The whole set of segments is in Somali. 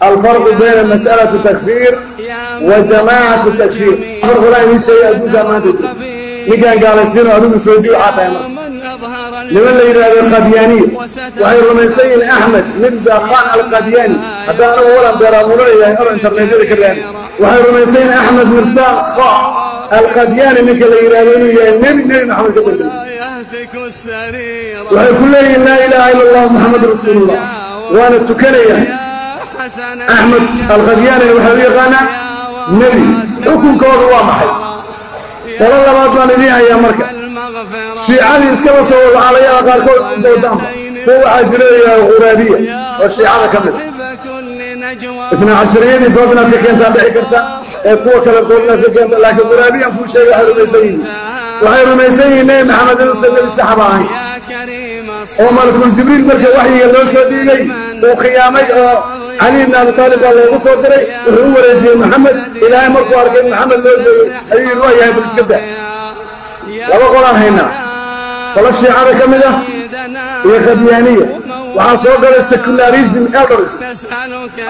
alfarqu bayna mas'alatu takfiir wa jamaacatu takfiir farqulaa idiin sheegay adduunkaa maanta jiro ninkaan gaalaysiino adigu soodi waxaa tahay marka niman la yidhaahdo qadyaaniya waxay rumaysan yihiin axmed mirza khan alqadyaani haddaan anagu walan beeraamulanaya oro internetyada ka raadi waxay rumaysan yihiin axmed mirza kha alqadyaani ninka la yidhahdo inuu yahay nebi nebi maxamed ka dambeeyey waxay ku leeyihiin laa ilaaha ila allah muxamed rasuulullah waana tukanaya axmed alqadyaanina waxay u yaqaanaa nebi. Xukunkoodu waa maxay? Qolo labaad baan idiin hayaa marka. Shiicadii iskaba soo walaalayaha qaarkood doodaanba kuwa waxaa jira layihaha khuraabiya oo shiicada ka mid itna cashariyadii dood inaad ka keentaa dhici karta ee kuwa kale dood inaad ka keenta laakiin khuraabiyan kuu sheegay waxay rumaysan yihiin. Waxay rumaysan yihiin nebi maxamed inuusan nebi saxaba ahayn oo malakul jibriil marka waxyiga loo soo dhiibay uu khiyaamay oo cali ibn abi baa loogu soo diray. Wuxuu u wareejiyey maxamed ilaahay markuu arkay in maxamed loo jeeyey ayuu yidhi waa yahay bal iska daa laba qolaan haynaa. Qolo shiicada ka mid ah iyo qadyaaniya waxaa soo galay secularism elders.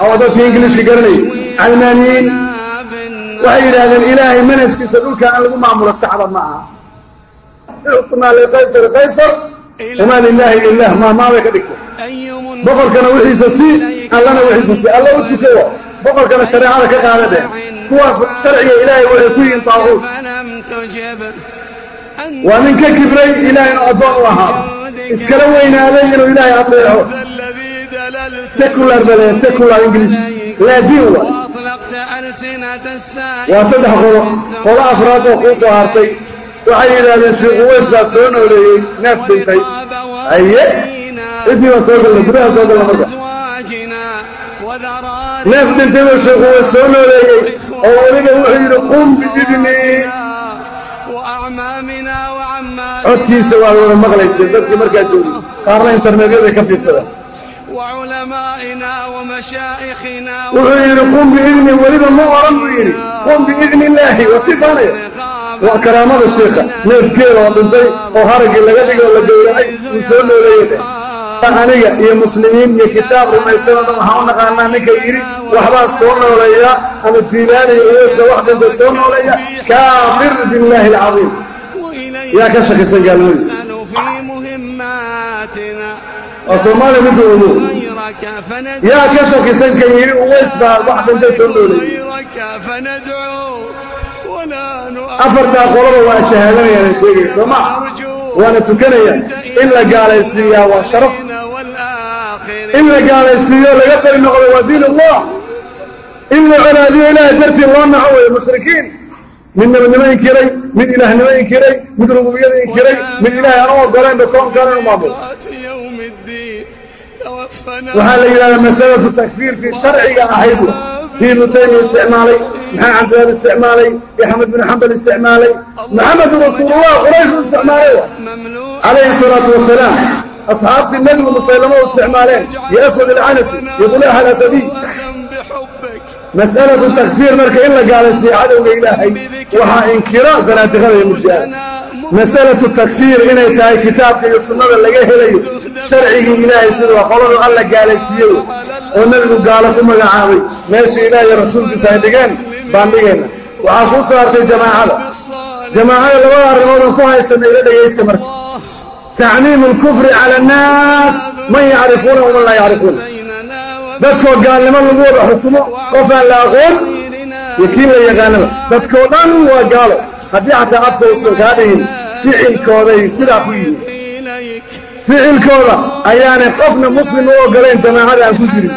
Oo dadka ingiliishka garanayay. Calmaaniyiin waxay yidhaahdeen ilaahay manhajkiisa dhulka aan lagu maamulo saxda ma aha. Ictimaa liqaysar qaysar wamaa lilaahi ilah maamaabay ka dhigtay boqorkana wixiisa si allana wixiisa si alla u tukawa boqorkana shareecada ka qaada dheh kuwaas sharciga ilaahay waxay ku yihiin taaquud waa nin ka kibray ilaah inuu addoon u ahaado iskala weynaaday inuu ilaahay adeeco secular bale secular english. Laadiin wa. Waa saddex qolo. Qolo afraad oo kuu soo hartay. Waxay yidhaahdeen sheekh uweys baa soo nooleeyey neef dhintay. Haye ciddii baa soo galla gudaha soo galla marka neef dhintay buu sheekh uweys soo nooleeyey oo weliba wuxuu yidhi qum biidnii codkiisa waad wada maqlayseen dadkii markaa joogi qaarna internetyada ka fiirsada wuxuu yidhi qum biidni weliba ma oran buu yidhi qum biidni illaahi waa sii faanaya waa karaamada sheikha neefkeeda oo dhintay oo haraggii laga dhigay oo la gowracay uu soo nooleeyey aniga iyo muslimiin iyo kitaab rumaysanoo dhan waxaan u naqaanaa ninka yidhi waxbaa soo nooleeya ama jiilaani iyo uweysda wax dhintay soo nooleeya kaafir billaahi alcadiim. Yaa ka shakisan gaalnimadiisa waa soomaaliya midda ogo yaa ka shakisan kan yidhi uweys wax dhintay soo nooleeyey afartaa qoloba waa shahaadanayaan ay sheegaya soo maa waana tukanayaan in la gaalaysiiyaa waa sharaf. In la gaalaysiiyo laga bari noqdo waa diin allah. In la colaadiyo ilaahay dartii loo naco weeye mushrikiin. Mid nabadnimo inkiray mid ilaahnimo inkiray mid rububiyada inkiray mid ilaahay aan u ogolaynba koonkaan inu maamulo waxaa la yidhahdaa masalatu takfiirkii sharciga ahayd. Kii ibnu taymiya isticmaalay maxamed cabdilaab isticmaalay axmed bin xambal isticmaalay maxamedun rasuulullah qurayshu isticmaalay calayhi salaatu wasalaam asxaabtii nebigu musaylamo u isticmaaleen iyo aswad alcanasi iyo dulaax alasadiy mas'alatu takfiir marka in la gaalaysiiyo cadowga ilaahay waxaa inkiro zanaatiqada iyo murji'ada mas'alatu takfiir inay tahay kitaabka iyo sunnada laga helayo sharcigii ilaahay siduu qoladu alla gaalaysiiyey oo nebigu gaalo ku magacaabay meesha ilaah iyo rasuulkiisa ay dhigeen baan dhigayna waxaa kuu soo hartay jamaacada jamaacada labada arrimoodan ku haysana ila dhegaysta marka tacmiimu alkufri cala annaas man yacrifuuna waman laa yacrifuuna dadkoo gaalnimo lagu wada xukumo qof aan la aqoon iyo kii la yaqaanaba dadkoo dhan waa gaalo haddii xataa afka usan kaa dhihin ficilkooday sidaa ku yihiin ficilkooda ayaanay qofna muslim u oggolayn jamaacada aan ku jirin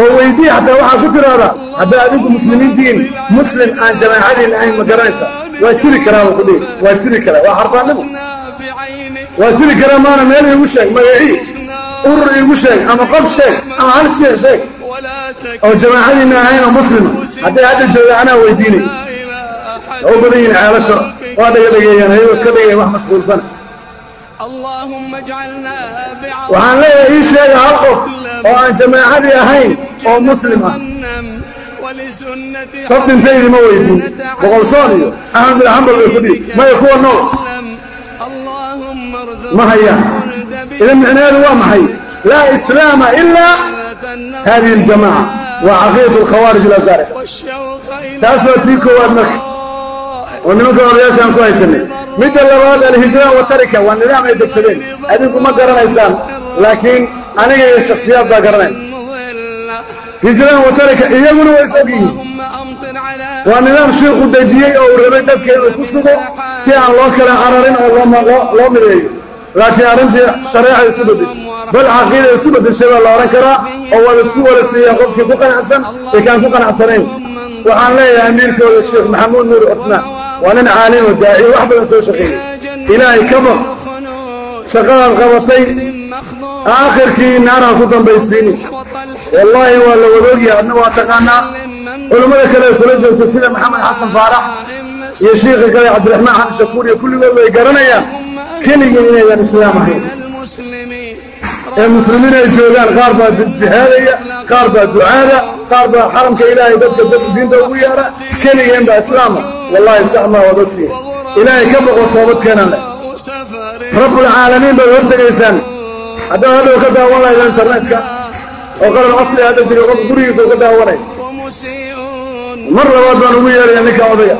oo weydii xataa waxaa ku tiraahdaa haddaa adigu muslimiintiin muslim aan jamaacadiin ahayn ma garanaysa waa jiri karaa ku dhihi waa jiri karaa waa xarbaannimo waa jiri karaa maana meel iigu sheeg magacii urur iigu sheeg ama qof sheeg ama hal sheekh sheeg oo jamaacadiinna ahayn oo muslima hadday hadda jooga anaa weydiinay u badan yihiin ceelasho waa dhagadhageeyaan ayagoo iska dhigaya wax mashquulsana waxaan leeyahay ii sheega hal qof oo aan jamaacadii ahayn oo muslim ah. Qof dhintaydi ma weydiin boqolsoon iyo axmed bin xambal bay ku dhihi maya kuwa nool ma hayaan idan micnaheedu waa maxay? Laa islaama ilaa hadihi aljamaca waa caqiidatu alkhawaarij alasaari taas waa tii koowaad marka. Oo nimanka odayaashaan ku haysanay. Midda labaad alhijraan wa tarika. Waa nidaam ay degsadeen. Adinku ma garanaysaan laakiin aniga iyo shakhsiyaad baa garanay hijraan wa tarika iyaguna waa is og yihiin waa nidaam shiiku dejiyey oo uu rabay dadka ku sugo si aan loo kala cararin oo loo mideeyo laakiin arrintii shareeca isu bedeshay bal caqiida isu bedeshay baa la odhan karaa oo waa la isku wada siiyaa qofkii ku qanacsan ee kaan ku qanacsanayn. Waxaan leeyahay amiirkooda sheekh maxamuud nuur cuthmaan. Waa nin caalimo daaciyo wax badan soo shaqeeyey. Ilaahay ka baq shaqadaad qabatay aakhirkii naarha ku dambaysiini wallaahi waa la wadogyaha adna waa taqaanaa. Culammada kale ay kula joogto sida maxamed xasan faarax iyo shiikha kale cabdiraxmaan xamed shakuur iyo kulligood way garanayaan keligii inaydan islaam ahayn. Ee muslimiin ay joogaan qaar baa jihaadaya qaar baa ducaada qaar baa xaramka ilaahay dadka dadka diinta ugu yeedha keligeen baa islaama wallaahi sax maa waad ogtiin ilaahay ka boqo toobadkeenan leh. Rabbulcaalamiin baad hortegaysaan haddaad hadhow ka daawan lahayda internetka oo qalan asli hadda jira qof gurigiisa u ka daawanay. Mar labaad baan ugu yeedhaya ninka odaya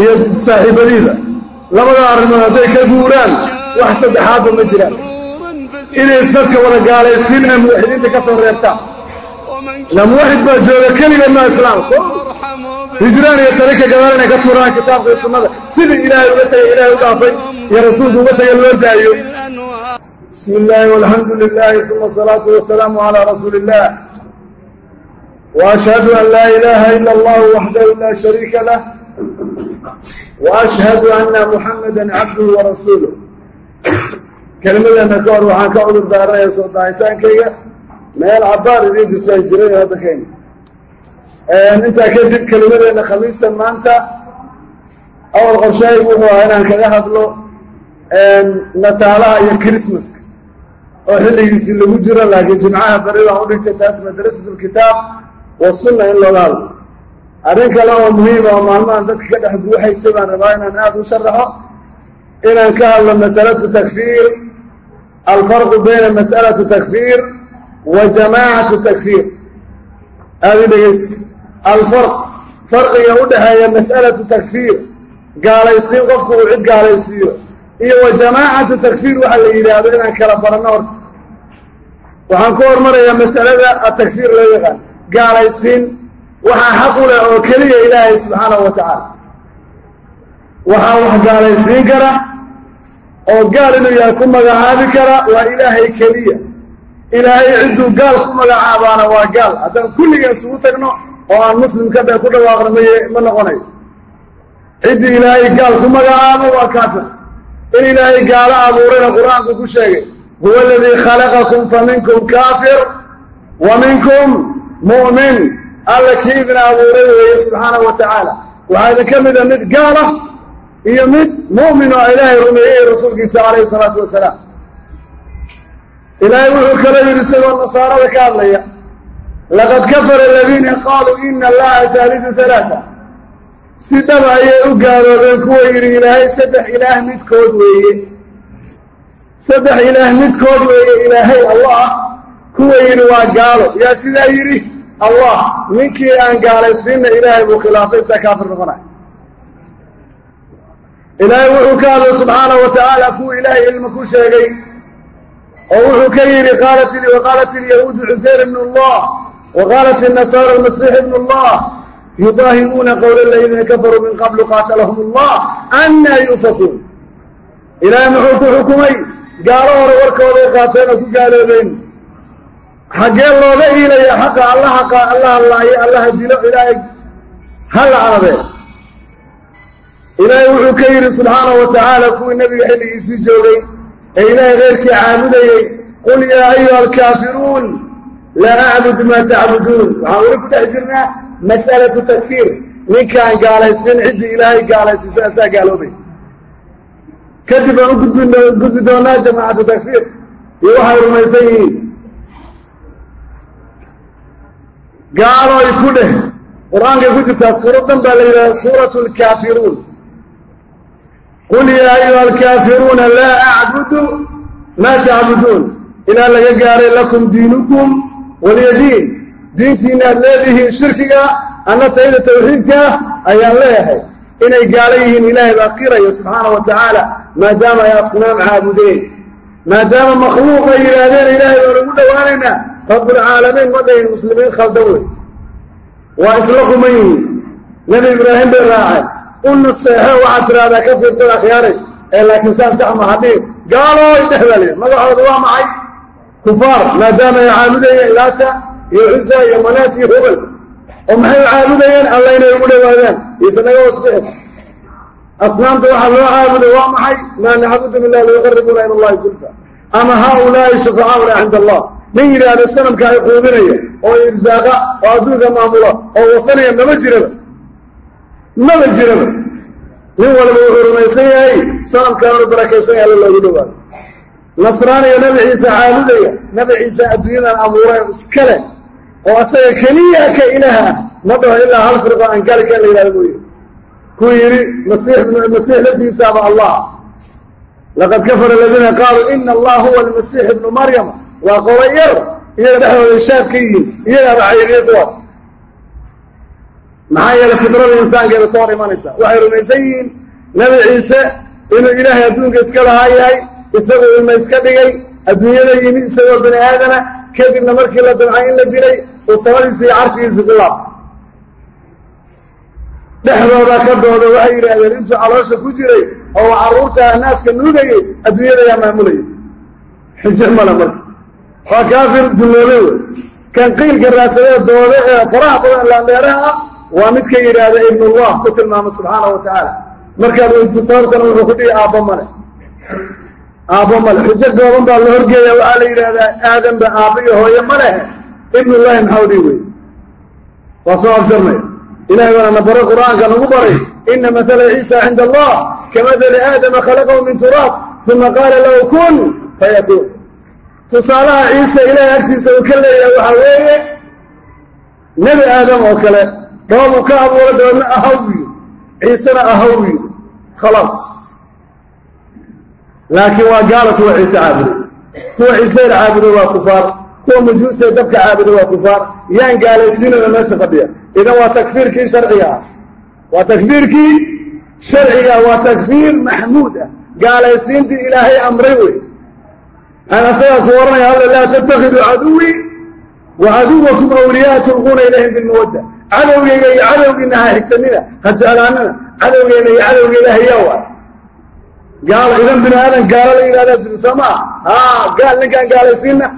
iyo saaxiibadiida labada arrimood hadday ka guuraan wax saddexaadba ma jiraan. Inay dadka wada gaalaysiin ee muwaxidiinta ka soo reebtaan la muwaxid baa jooga keligeed maa islaamka hijraan iyo tarika gadaal inay ka tuuraan kitaabka iyo sunnada. Sidii ilaahay uga tagay ilaahay u dhaafay iyo rasuulku uga tagay loo daayo. Bismi illaahi walxamdu lilaahi uma asalaatu wasalaamu calaa rasuuli illah wa ashhadu an laa ilaaha ila allahu waxdahu laa shariika anna muxamadan cabduhu wa rasuuluh kelimadeenna ka hor waxaan ka cudur daaranaya soo daahitaankayga meel cabbaar idiin jirtaan jiray waddankayna intaa kadib kelimadeenna khamiista maanta awal qorshahaygu wuxuu ahaa inaan kaga hadlo nataalaha iyo krismaska oo xilligiisii lagu jiro laakiin jimcaha bari baan u dhigtay taas madrasatulkitaab wa sunna in looga hadlo arrin kale oo muhiima oo maalmahan dadka ka dhex guuxaysa baan rabaa inaan aada u sharaxo inaan ka hadlo masalatu takfiir alfarqu bayna mas'alatu takfiir wa jamaacatu takfiir. Aada i dhegeysa alfarq farqiga u dhexeeya mas'alatu takfiir gaalaysiin qofku uu cid gaalaysiiyo iyo wa jamaacatu takfiir waxaa la yidhaahdo inaan kala baranno horta. Waxaan ku hormarayaa mas'alada atakfiir loo yaqaan gaalaysiin waxaa xaq u leh oo keliya ilaahay subxaanahu wa tacaala waxaa wax gaalaysiin kara oo gaal inuu yahay ku magacaabi kara waa ilaahay keliya. Ilaahay cidduu gaal ku magacaabaana waa gaal. Haddaan kulligeen isugu tagno oo aan muslimka dhe ku dhawaaqno my ma noqonayo ciddii ilaahay gaal ku magacaabo waa kaafir. In ilaahay gaalo abuurayna qur'aanku ku sheegay huwa aladii khalaqakum fa minkum kaafir wa minkum mu'min alla kii abuuray weeye subxaanahu wa tacaala waxaa idin ka mida mid gaala iyo mid mu'min oo ilaahay rumeeyey rasuulkiisa calayhi salaatu wasalaam. Ilaahay wuxuu kala yidhi isagoo nasaarada ka hadlaya laqad kafara aladiina qaaluu ina allaha taalidu talaata si dhaba ayay u gaaloobeen kuwa yidhi ilaahay saddex ilaah midkood weeye. Saddex ilaah midkood weeye ilaahay allah. Kuwa yidhi waa gaalo. Yaa sidaa yidhi allah ninkii aan gaalaysiinna ilaahay buu khilaafay saa kaafir noqonay ilaahay wuxuu ka hadlay subxaanahu wa kuwa ilaahay ilma ku sheegay oo wuxuu ka yidhi waqaalat ilyahuudu cuseyr ibnu allah wa qaalat inasaara almasiix ibnu allah yudaahibuuna qowla aladiina kafaruu min qablu qaatalahum allah annaa yuufakuun ilaahay muxuu ku xukumay gaalo hore warkooday qaateen oo ku gaaloobeen xaggee looga iilaya xaqa allaha allaha laaye allaha dilo ilaahay ha lacnadee ilaahay wuxuu ka yidhi subxaanahu wa tacaala kuwii nebiga xilligiisii joogay ee ilaahay keyrkii caabudayey qul yaa ayuha alkaafiruun laa acbud maa tacbuduun waxaan weli ku dhex jirnaa mas'alatu takfiir. Ninkaan gaalaysin ciddii ilaahay gaalaysiisa asaa gaaloobay. Kadib aan u gudbi doonaa jamaacatu takfiir. Iyo waxay rumaysan yihiin gaaloy ku dheh. Qur'aankay ku jirtaa suuradan baa la yidhahda suuratu alkaafiruun qul yaa ayuha alkaafiruuna laa acbudu maa tacbuduun ilaa laga gaaray lakum diinukum walyadiin diintiinna aad leedihiin shirkiga anna tayda tawxiidkaa ayaan leeyahay. Inay gaala yihiin ilaahay baa qiraya subxaana wa tacaala maadaama ay asnaam caabudeen. Maadaama makhluuq ay yidhaahdeen ilaahay baan ugu dhowaanaynaa rabbulcaalamiin ma dhahin muslimiin khaldan wey waa isla quman yihiin nebi ibraahim bay raaceen u naseexo waxaad tidhahdaa ka fiirsada akhyaaray ee laakiin saas sax ma hadhiin gaalooy dheh baa lihi magacooda waa maxay kufaar maadaama ay caabudayeen ilaata iyo cusa iyo manaat iyo hubal oo maxay caabudayeen alla inay ugu dhowaadaan isanaga wasbixin asnaamta waxaa loo caabuday waa maxay maa nacbudu billah liyuqaribuuna ila allahi zulfa ama haaulaa'i shufacaauna cinda allah nin yidhaahdo sanamka ay quudinaya oo irsaaqa oo adduunka maamula oo wafanaya mama jiraba. Maba jiraba. Nin walba wuxuu rumaysan yahay sanamkaanu barakaysan alla loogu dhowaado nasraaniga nabi ciise caabudaya nabi ciise adduunyadan abuuray iska leh oo asaga keliya ka ilaah ah ma dhaho ilaa hal firqo in la yidhahdo mooye. Kuu yidhi masiix laftiisaaba allah. Laqad kafara aladiina qaaluu ina allah huwa almasiix ibnu maryama waa qola yar iyaga dhexdooda shaad ka yihiin iyagaaba cayriye kuwaas maxaa yeele fidrada insaankeeda ka hor imanaysa waxay rumaysan yihiin nabi ciise inuu ilaahay adduunka iska lahaa yahay isagoo ilma iska dhigay adduunyada yimi isagoo bani aadama kadibna markii la damcay in la dilay uu samadiisi iyo carshigiisi ku laabtay. Dhexdooda ka dooda waxay yidhaahdeen intuu caloosha ku jiray oo carruurtaa naaska nuugayay adduunyada yaa maamulayay xujo mala marka waa kaafir dulloobe wey. Kan qiilka raasadee dooda ee faraha badan laandheeraha ah waa midka yidhaahda ibnullah ku tilmaama subxaana wa tacaala markaad sababtana wuxuu ku dhihi aabbo male aabbo male xujo gooban baa la horgeeya waxaa la yidhaahdaa aadanba aabbo iyo hooye ma lehe. Ibnullaahi maxawdii wey. Waa soo abjarnaya ilahay baana na baray qur'aanka nagu baray ina matala ciisa cinda allah kamadali aadama khalaqahu min turaab uma qaala lahu kun fayakuun tusaalaha ciise ilaahay agtiisa uu ka leeyahay waxaa weeye nebi aadam oo kale dhoobuu ka abuura dabeedna ahaw yiri ciisena ahaw yiri khalaas. Laakiin waa gaala kuwa ciise caabuday. Kuwa ciiseyr caabuday waa kufaar. Kuwa majuusta dabka caabuday waa kufaar. Yaan gaalaysiinana meesha fadhiya. Idan waa takfiirkii sharciga ah. Waa takfiirkii sharciga waa takfiir maxmuud ah. Gaalaysiintii ilaahay amray wey aan asagaa ku oranaya alla laa tattakhiduu caduwii wa caduwakum awliyaa tulquuna ilayhim bilmawadda cadowgeyga iyo cadowgiina ha xigsanina ha jeclaanina. Cadowgeyna iyo cadowga ilaahayaa waay gaalo idan bini aadan gaalo la yidhahdaa jiri soo maa haa gaal ninkaan gaalaysiinna.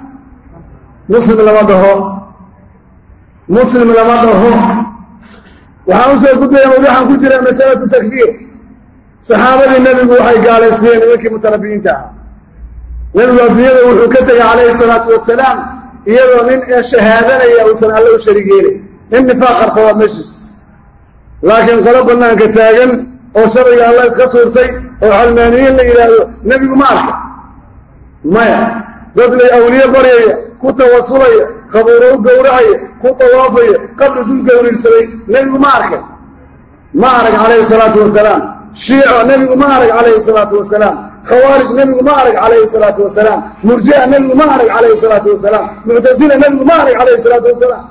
Muslim lama dhaho. Muslim lama dhaho. Waxaan u soo gudbaya mawduuxaan ku jira masalatu takbiir. Saxaabadii nebigu waxay gaalaysiiyeen nimankii mutanabiyiinta ahaa nebigu adduunyada wuxuu ka tegay calayhi salaatu wasalaam iyadoo nin ee shahaadanaya uusan alle u shariig yeelay nin nifaaq qarsadaa meeshiis laakiin qolo bannaanka taagan oo sharciga alla iska tuurtay oo xalmaaniyiin la yidhaahdo nebigu ma arka maya dad lay awliye baryaya ku tawasulaya qabuuro u gowracaya ku tawaafaya qabri dul gowriirsaday nebigu ma arkay ma arag calayhi salaatu wasalaam. Shiico nebigu ma arag calayhi salaatu wasalaam khawaarij nebigu ma arag calayhi salaatu wasalaam murji'a nebigu ma arag calayhi salaatu wasalaam muctasila nebigu ma arag calayhi salaatu wasalaam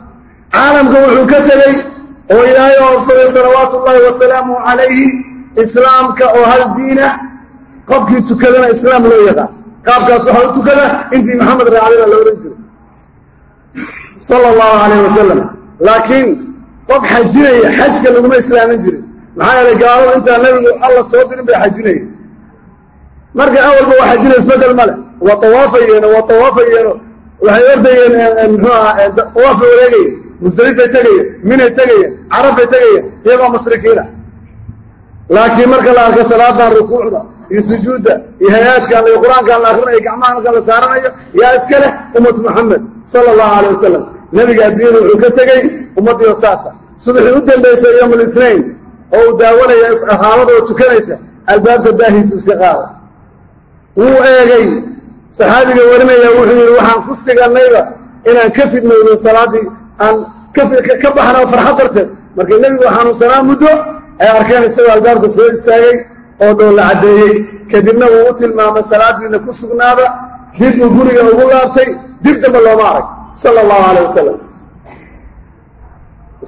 caalamka wuxuu ka tegey oo ilaahay oobsaday salawaatu ullaahi wasalaamu calayhi islaamka oo hal diina qofkii tukadana islaam loo yaqaan qaabkaas waxaa u tukada intii maxamed raacday baa la odhan jiray sala allahu calayh wasalam laakiin qof xajinaya xajka laguma islaamin jirin maxaa yeelay gaaladu intaa nebigu alla soo dirin bay xajinaya marka awalba waa xajina isbeddel male waa tawaafayeeno waa tawaafayeeno waxay ordayeen muxuu aha tawaafay wareegaya musdelifay tegaya minay tegaya carafay tegaya iyagoo musrikiina laakiin marka la arko salaadan rukuucda iyo sujuudda iyo hay'aadkan iyo qur'aankan la akrinayo gacmaha marka la saaranayo yaa iska leh ummat muxamed sala allahu calay wasalam nebiga adduunyada wuxuu ka tegey ummaddiio saasa. Subaxii u dambaysay yowm litnain oo uu daawanaya saxaabadoo tukanaysa albaabka daahiisa iska qaada wuu eegay. Saxaabiga warinaya wuxuu yidhi waxaan ku sigannayba inaan ka fidnowdo salaaddii aan ka baxna farxad darteed. Marka nebigu xanuunsanaa muddo ay arkeen isagoo albaabka soo istaagay oo dhoolla caddeeyey. Kadibna wuu u tilmaamay salaadiina ku sugnaada dib uu guriga ugu laabtay dib damba looma arag. Sala allahu calay wasalam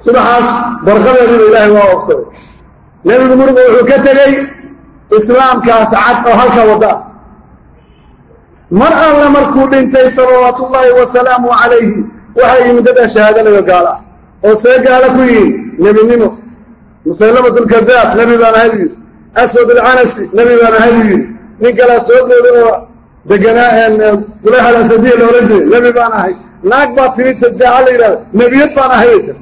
subaxaas barqadeediiba ilaahay waa ogsaday nebigu muruga wuxuu ka tegey islaamkaas cad oo halka wadda mar alla markuu dhintay salawaatu ullaahi wasalaamu calayhi waxay yimid dad shahaadanayo gaala oo see gaala ku yihiin nebinimo. Musallamat lkadaab nebi baan ahay buu yidhi aswad alcanasi nebi baan ahay buu yidhi nin kalaa soo gooda oo deganaa gulayx alasadiya la ohan jiray nebi baan ahay. Naag baa timid sajaaca la yidhahda nebiyad baan ahay bay tiri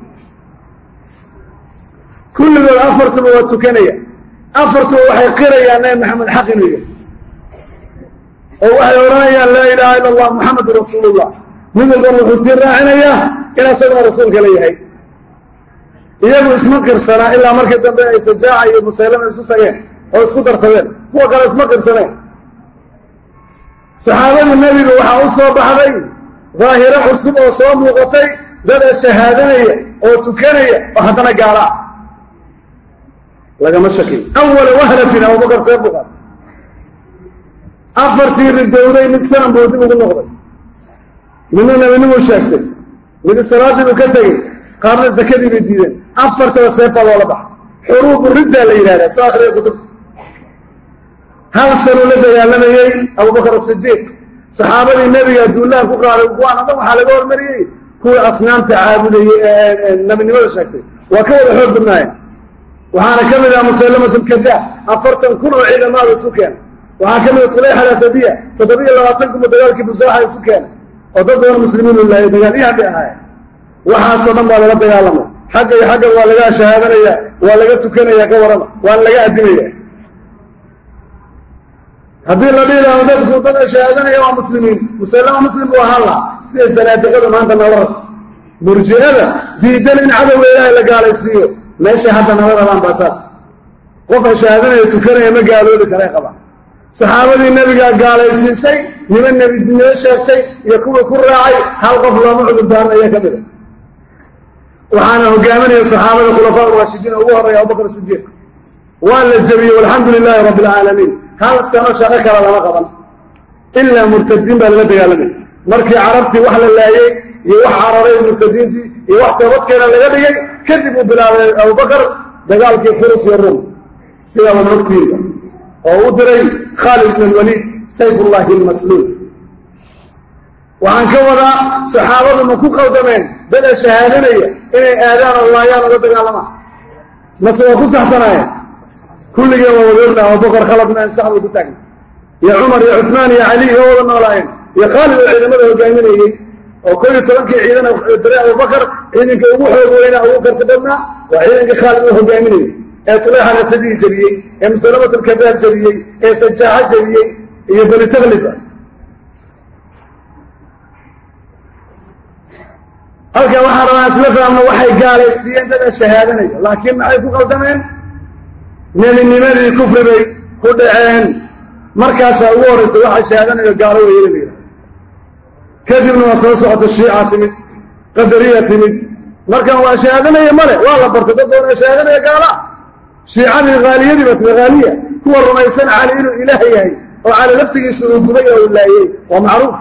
kulligood afartuba waa tukanaya. Afartuba waxay qirayaan nabi maxamed xaq inuu yahay oo waxay odhanayaan laa ilaaha ila allah muxamedun rasuulullah. Mid walbana wuxuu sii raacinayaa in asaguna rasuulka la yahay. Iyagu isma qirsanaa ilaa markii dambe ay sajaaca iyo musaylama isu tageen oo isku darsadeen. Kuwa kale isma qirsaneen saxaabada nebiga waxaa u soo baxday daahiro cusub oo soo muuqatay dada shahaadanaya oo tukanaya oo haddana gaala ah lagama shakiyo awala wahlatin abubakar see buqaat afartii ridowday mid sanan buu dib ugu noqday. Midna nebinimuu sheegtay mid salaadii buu ka tegey qaarna sakadii bay diideen. Afartaba seefaa loola baxa xuruubu riddaa la yidhahdaa soo akhriya kutubta hal sanuu la dagaalamayey abubakar asidiiq saxaabadii nebiga duullahan ku qaaday kuwaana dhan waxaa laga hormariyey. Kuwii asnaamta caabudayey ee nebinimada sheegtay. Waa ka wada xoog badnaayeen. Waxaana ka mid ah musallamat lkadaab afartan kun oo ciidamaada isu keena waxaa ka mid a tulayx alasadiya toddobiyo labaatan kunba dagaalkii busaaxa isu keena oo dad badan muslimiinu laayay dagaalyahan bay ahaayeen. Waxaasoo dhan baa lala dagaalamay. Xagga iyo xagga waa laga shahaadanaya waa laga tukanaya ka warama waana laga addimaya haddii la dhihi laho dadku dada shahaadanaya waa muslimiin. Musallama muslim buu ahaan lahaa siday sanaadiqada maanta nala rabto murji'ada diidan in cadowga ilaahay la gaalaysiiyo. Meesha hadda nala rabaan baa saas qofa shahaadanaya tukanaya ma gaaloobi karay qabaan saxaabadii nebigaa gaalaysiisay niman nebidinimo sheegtay iyo kuwii ku raacay hal qof looma cudurdaaran ayaa ka mida. Waxaana hogaaminaya saxaabada khulafaa raashidiin ugu horreeya abubakar sidiiq waa la jebiyey walxamdu lilaahi rabbi alcaalamiin hal sano shaqo kale lama qaban. Ilaa murtadiin baa lala dagaalamaya markii carabtii wax la laayey iyo wax cararay murtadiintii iyo wax toobadkeena laga dhigay kadib uu bilaabay abubakar dagaalkii furus iyo rum sidaa wadogtiida oo u diray khaalid ibn alwaliid sayfullaahi almasluul. Waxaan ka wadaa saxaabadu ma ku khaldameen dada shahaadanaya inay aadaan oo laayaan oga dagaalamaan mase waa ku saxsanaayeen kulligeen waa wadoogna abubakar khaladna an sax bay ku taagna iyo cumar iyo cusmaan iyo cali waa wada noolaayeen. Iyo khaalid oo ciidamada hogaaminayey oo kol iyo tobankii ciidan diray abubakar ciidanka ugu xoog weynaa ugu karti badnaa waa ciidankii khaalid oo hogaaminayey ee tulayxan asadii jebiyey ee musalamat alkadaab jebiyey ee sajaaxa jebiyey iyo bani tagliba halkan waxaan rabaa isla fahamno waxay gaalaysiiyeen dada shahaadanayo laakiin maxay ku qaldameen? Nebinimadii kufri bay ku dhaceen. Markaasaa ugu horraysa waxaa shahaadanayo gaalo weyla la yidhaha kadibna waa soo socota shiica timid qadariya timid. Markan waa shahaadanaya male waa la bartay dad ee shahaadanaya gaala shiicadii haaliyadii ba timi haaliya kuwa rumaysan cali inuu ilaah yahay oo cali laftigiisa uu gubay oo uu laayey waa macruuf.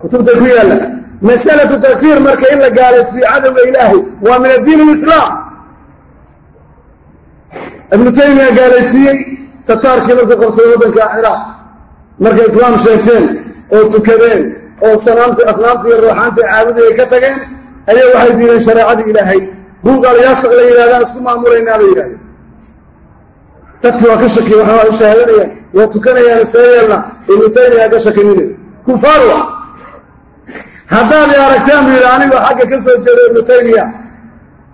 Kutubtay ku yaalla masalatu takfiir marka in la gaalaysiiyo cadowga ilaahay waa min addiin alislaam. Ibnu taymiya gaalaysiiyey tataarkii markuu qabsaday waddanka ciraaq. Markay islaam sheegteen oo tukadeen oo sanaamtii asnaamtii iyo ruuxaantii caabudii ay ka tageen ayaa waxay diideen shareecadii ilaahay. Buugaal yaasaq la yidhahdaan isku maamulaynaa bay yidhahdeen dadkii waa ka shakiya waxaa u shahaadanayaan waa tukanayaan see yeelna ibnu taymiya ka shakinine kufaar wa haddaad i aragtaan buu yidhi anigoo xagga ka soo jeeda ibnu taymiya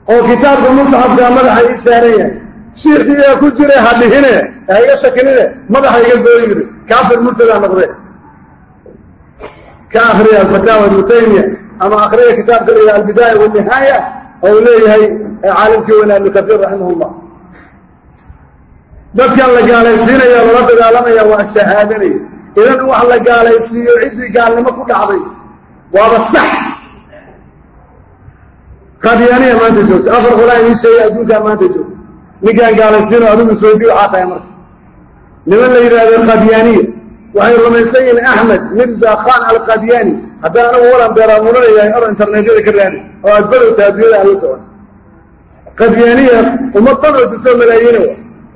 oo kitaabka musxafka madaxa ii saaran yahay shiikiiyaa ku ha dhihine ha iga shakinine madaxa iga gooy yidhi kaafir murtadaa noqdee. Ka akriya alfataawa ibnu taymiya ama akriya kitaabka la yidhaha albidaaya walnihaaya oo leeyahay caalimkii weynaa ibnu kasiir raximah llah dadkan la gaalaysiinaya lala dagaalamaya waa shahaadanaya idan wax la gaalaysiiyo ciddii gaalnimo ku dhacday waaba sax. Qaadiyaaniya maanta joogto afar qolaa idiin sheegay adduunkaa maanta joogto ninkaan gaalaysiino adigu soodi waxaa tahay marka. Niman la yidhaahdo qaadiyaaniya waxay rumaysan yihiin axmed mirza khan alqadiyaani haddaan anagu walan beeraa mulanayahay oro internetyada ka raadi oo aad badowta adduunyada aan la socon. Qadyaaniya ummad dhan oo jirtoo malaayiina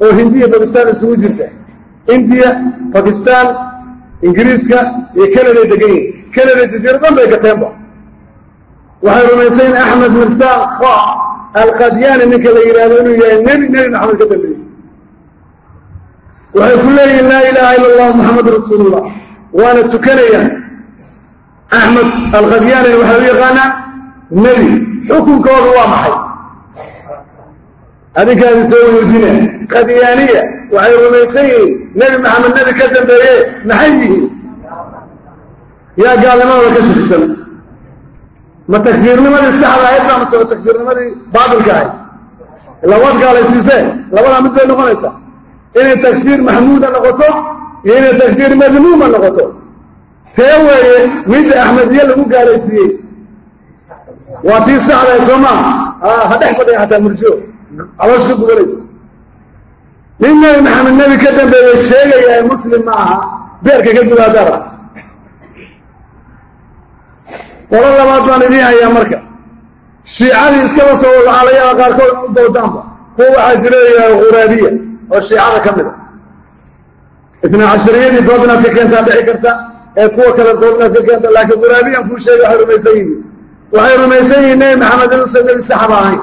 oo hindiya bakistaan isugu jirta indiya bakistaan ingiriiska iyo canada degan yihiin canada jasiira dhan bay gateenba waxay rumaysayn axmed mirsa kha alqadyaani ninka la yidhaahdo inuu yahay nebi nebi maxamed ka dambeeyey. Waxay ku leeyihiin laa ilaaha ila allah muxamadu rasuulullah waana tukanayaan axmed alkhadyaanina waxay u yaqaanaa nebi. Xukunkoodu waa maxay adinkaadi soo weydiina qadyaaniya waxay rumaysan yihiin nebi maxamed nebi ka dambeeye maxay yihiin? Yaa gaalnimadooda ka shakisan ma takfiirnimadii saxda ahayd baa mase takfiirnimadii baatilka ahayd. Ilaa waad gaalaysiisee labadaa mid bay noqonaysaa. Inay takfiir maxmuuda noqoto iyo inay takfiir madmuuma noqoto. Tee weeye midda axmediye lagu gaalaysiiyey waa tii saxda soo maa ha dhex fadhiya xataa murjiyo caloosh ka gubanaysa nin nebi maxamed nebi ka dambeeye sheegaya muslim ma aha beerka ka gubaadara qolo labaad baan idiin hayaa marka. Shiicadii iskaba soo wadacalayada qaarkood u doodaanba. Kuwa waxaa jira khuraabiya oo shiicada ka mid a. Itnaa cashariyadii dood inaad ka keentaa dhici karta ee kuwa kale dood inaad ka keenta laakiin khuraabiyan kuu sheegay waxay rumaysan yihiin. Waxay rumaysan yihiin nebi maxamed inuusan nebi saxba ahayn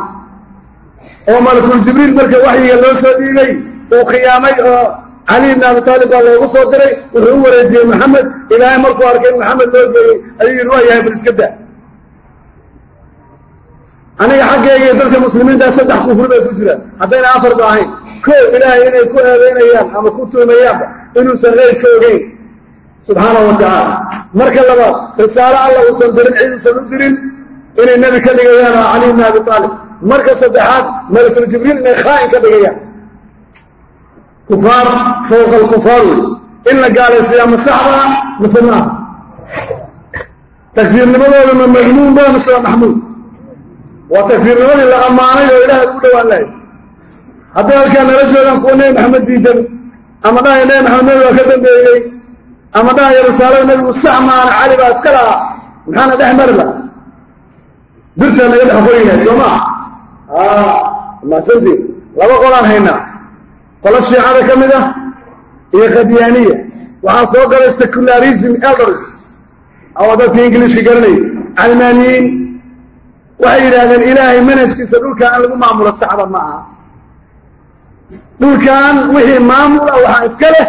oo malakul jibriil marka waxyiga loo soo dhiibay uu khiyaamay oo cali ibn abi taalib baa loogu soo diray wuxuu u wareejiyey maxamed ilaahay markuu arkay maxamed loo geeyey ayuu yidhi waa yahay bal iska daa aniga xaggayga dadka muslimiintaa saddex kufri bay ku jiraan. Haddayna afarba ahayn. Koo ilaahay inay ku eedaynayaan ama ku tuumayaanba inuusan qeyb ka ogeyn subxaanahu wa tacaala marka labaad risaalo alla uusan dirin ciiduusan u dirin inay nebi ka dhigayaan oo cali ibn abi taalib marka saddexaad malakul jibriil inay khaa'in ka dhigayaan. Kufaar fowqa alkufaar wey. In la gaalaysiyaa ma saxba mise maaha takfiirnimadooda ma madmuun ba mise waa maxmuud waa takfiirnimadii la ammaanay oo ilaahay ugu dhowaan lahay hadday halkaa nala joogaan kuwa nebi maxamed diidan ama dhahaya nebi maxamed nebi waa ka dambeeyey ama dhahaya risaalada nebigu sax maana cali baa iska lahaa maxaana dhex mari laha birtaa naga dhex qoynahay soo maa maasantii laba qolaan haynaa qolo shiicada ka mid ah iyo qadyaaniya waxaa soo galay secularism elders. Awa dadkii ingiliishka garanayay calmaaniyiin waxay yidhaahdeen ilaahay manhajkiisa dhulkan in lagu maamulo saxda ma aha. Dhulkan wixii maamula waxaa iska leh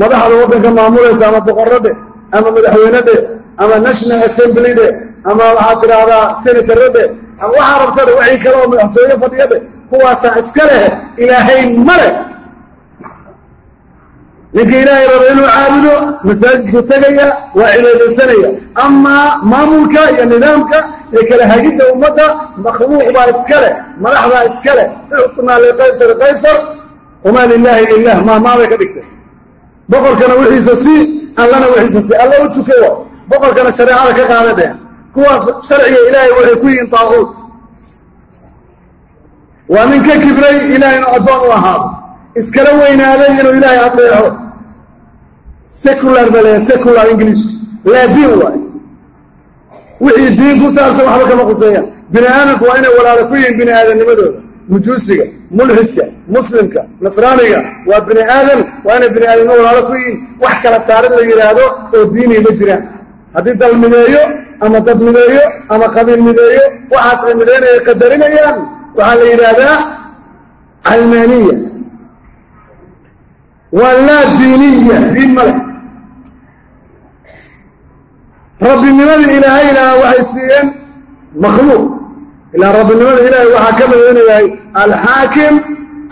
madaxda waddanka maamulaysa ama boqorradhe ama madaxweynedhe ama national assemblydhe ama waxaad tidhaahdaa senatorradhe ama waxaa rabtadhe wixii kale oo madaxtooye fadhiyadhe kuwaasaa iska leh ilaahay ma leh. Ninka ilaahay raba inuu caabudo masaajidku tegaya waa cibaadaysanaya. Amaa maamulka iyo nidaamka iyo kala hagidda ummadda makhluuq baa iska leh madaxdaa iska leh. Ictimaa liqaysar qaysar wamaa lilaahi ilah maamaabay ka dhigtay. Boqorkana wixiisa si allana wixiisa si alla u tuka wa boqorkana shareecada ka qaada dheh kuwaas sharciga ilaahay waxay ku yihiin taaquud. Waa nin ka kibray ilahay inuu addoon u ahaado. Iskala weynaaday inuu ilaahay adeeco secular ba leeya secular english. Laa diin waay. Wixii diin ku saabsan waxba kama khuseeyaan bini aadamku waa inay walaalo ku yihiin bini aadamnimadooda. Mujuusiga mulxidka muslimka nasraaniga. Waa bini aadam waa inay bini aadamnimo walaalo ku yihiin. Wax kala saarin la yidhaahdo oo diinii ma jiraan. Haddii dal mideeyo ama dad mideeyo ama qabiil mideeyo waxaas ay midaynaya qadarinayaan waxaa la yidhaahdaa calmaaniya waa laa diiniya diin male rabbinimadii ilaahayna waxay siiyeen makhluuq. Ilaa rabbinimada ilaahay waxaa ka mida inuu yahay alxaakim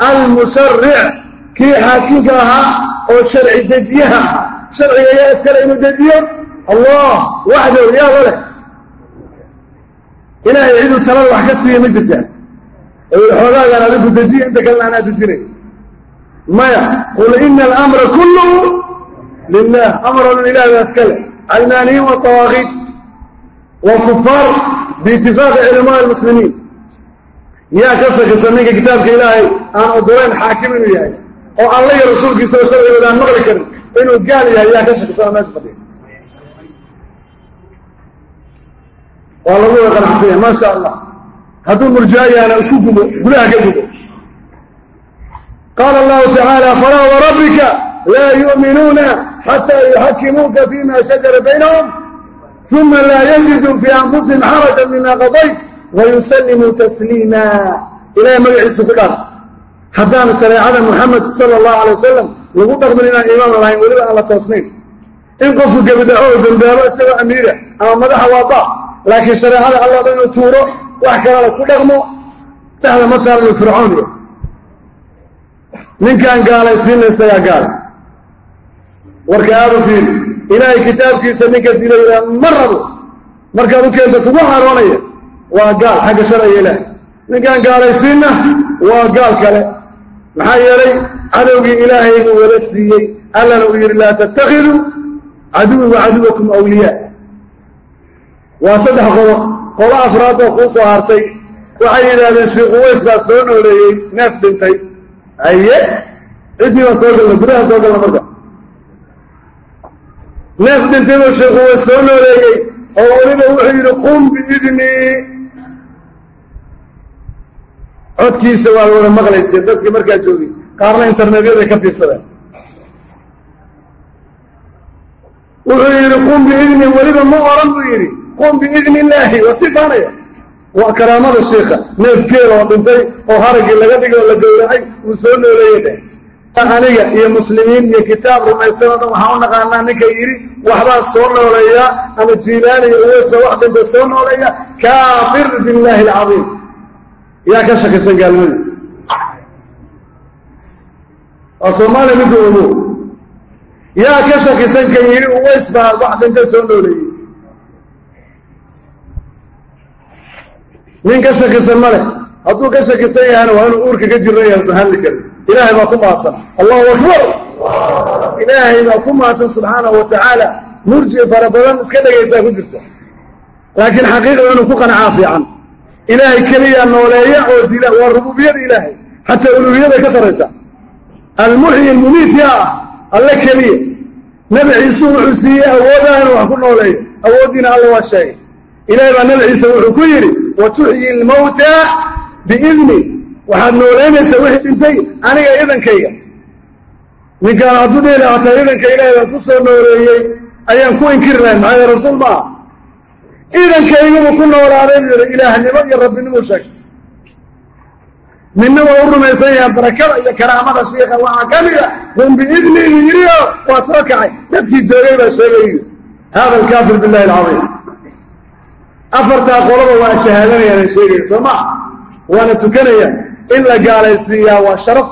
almusharic kii xaakimka ahaa oo sharci dejiyaha ah sharciga yaa iskale inuu dejiyo allah waxdow yaaba leh ilaahay ciduu talada wax ka siiya ma jirtaa? Xoogaagaan adigu dejiya inta kalena anaa dejinay maya qul ina alamra kulluhu lilah amran ilahi baa iska leh. Calmaaniyiin wa tawaaqiid wa kufaar biitifaaqi culamaa almuslimiin. Yaa ka shakisan ninka kitaabka ilaahay aan ogoleyn xaakim inuu yahay oo alla iyo rasuulkiisa oo sharcigooda aan maqli karin inuu gaal yahay yaa ka shakisan meesha fadhiya waa lagu wada qanacsanya maa sha allah hadduu murjico yaana isku gubo gudaha ka gubo. Qaala allahu tacaala falaa warabbika laa yu'minuuna xataa yuxakimuuka fima shajara baynahum uma laa yajiduu fii anfusihim xarajan mima qadayt wayusallimuu tasliima ilahay magaciisu ku dhaarta haddaan shareecada muxamed sala allahu alay wasalam lagu dhaqmin inaan iimaan lahayn weliba aan la toosnayn. In qofku gebidhaco oo isagoo amiira ama madaxa waa baab laakiin shareecada allaba inuu tuuro wax kalala ku dhaqmo. Dhexda ma taalanu fircooniya ninkaan gaalaysiinna isagaa gaala warka aadu fiiri. Ilaahay kitaabkiisa ninka dilayla ma rabo. Markaad u keenta kugu xaroonaya waa gaal xagga sharciga ilaahay ninkaan gaalaysiinna waa gaal kale. Maxaa yeelay cadowgii ilaahay buu wala siiyey. Allana uu yidhi laa tattakhiduu caduwi wa caduwakum awliyaa waa saddex qodo qodo afraadoo kuu soo hartay. Waxay yidhaahdeen sheikh uways baa soo nooleeyey neef dhintay. Haye ciddii baa soo galna gudaha soo galna marka. Neef dhintay buu sheikh uways soo nooleeyey oo weliba wuxuu yidhi qum biidnii codkiisa waa wada maqlayseen dadkii markaa joogay. Qaarna internetyada ka fiirsadeen. Wuxuu yidhi qum biidni weliba ma oran buu yidhi qum biidni illaahi waa sii faanaya waa karaamada shiikha neef geel oo dhintay oo haraggii laga dhigay oo la gowracay uu soo nooleeyey dheh aniga iyo muslimiin iyo kitaab rumaysanoo waxaan u naqaanaa ninka yidhi waxbaa soo nooleeya ama jiilaani iyo uweysba wax dhintay soo nooleeya kaafir billaahi alcadiim. Yaa ka shakisan gaalmadiis waa soomaaliya midka ogo yaa ka shakisan kan yidhi uways baa wax dhintay soo nooleeyey nin ka shakisan ma leh. Hadduu ka shakisan yahana waa inuu uurka ka jiran yahay san hadli karin. Ilaahay baa ku maasan allahu akbar! Ilaahay baa ku maasan subxaanahu wa tacaala murji fara badan iska dhegaysaa ku jirta. Laakiin xaqiiqda inuu ku qanacaa fiican. Ilaahay keliya nooleeya oo dila waa rububiyada ilaahay. Xataa uluuhiyaday ka sarraysa almuxyi almumiit yaa ah alle keliya. Nebi ciisu wuxuu siiyey awoodaha inuu wax ku nooleeyo. Awooddiina alle waa sheegay ilaahay baa nebi ciise wuxuu ku yidhi wa tuxyi almawta biidni. Waxaad noolaynaysaa wixii dhintay aniga idankayga. Ninkaan hadduu dhihi lahaata idanka ilaahay baan ku soo nooleeyey ayaan ku inkiri lahay maxaa yee rasuul maaha idankaygubu ku noolaaday buu yidhi ilaahnimo iyo rabbinimuu sheegtay midna waa u rumaysan yahay barakada iyo karaamada shiikha waxaa ka mida qum biidni. Buu yidhioo waa soo kacay. Dadkii joogay baa sheegayu hada alkaafir billahi alcadiim afartaa qolaba waa shahaadanayaan ay sheegaya soo maa waana tukanayaan in la gaalaysiiyaa waa sharaf.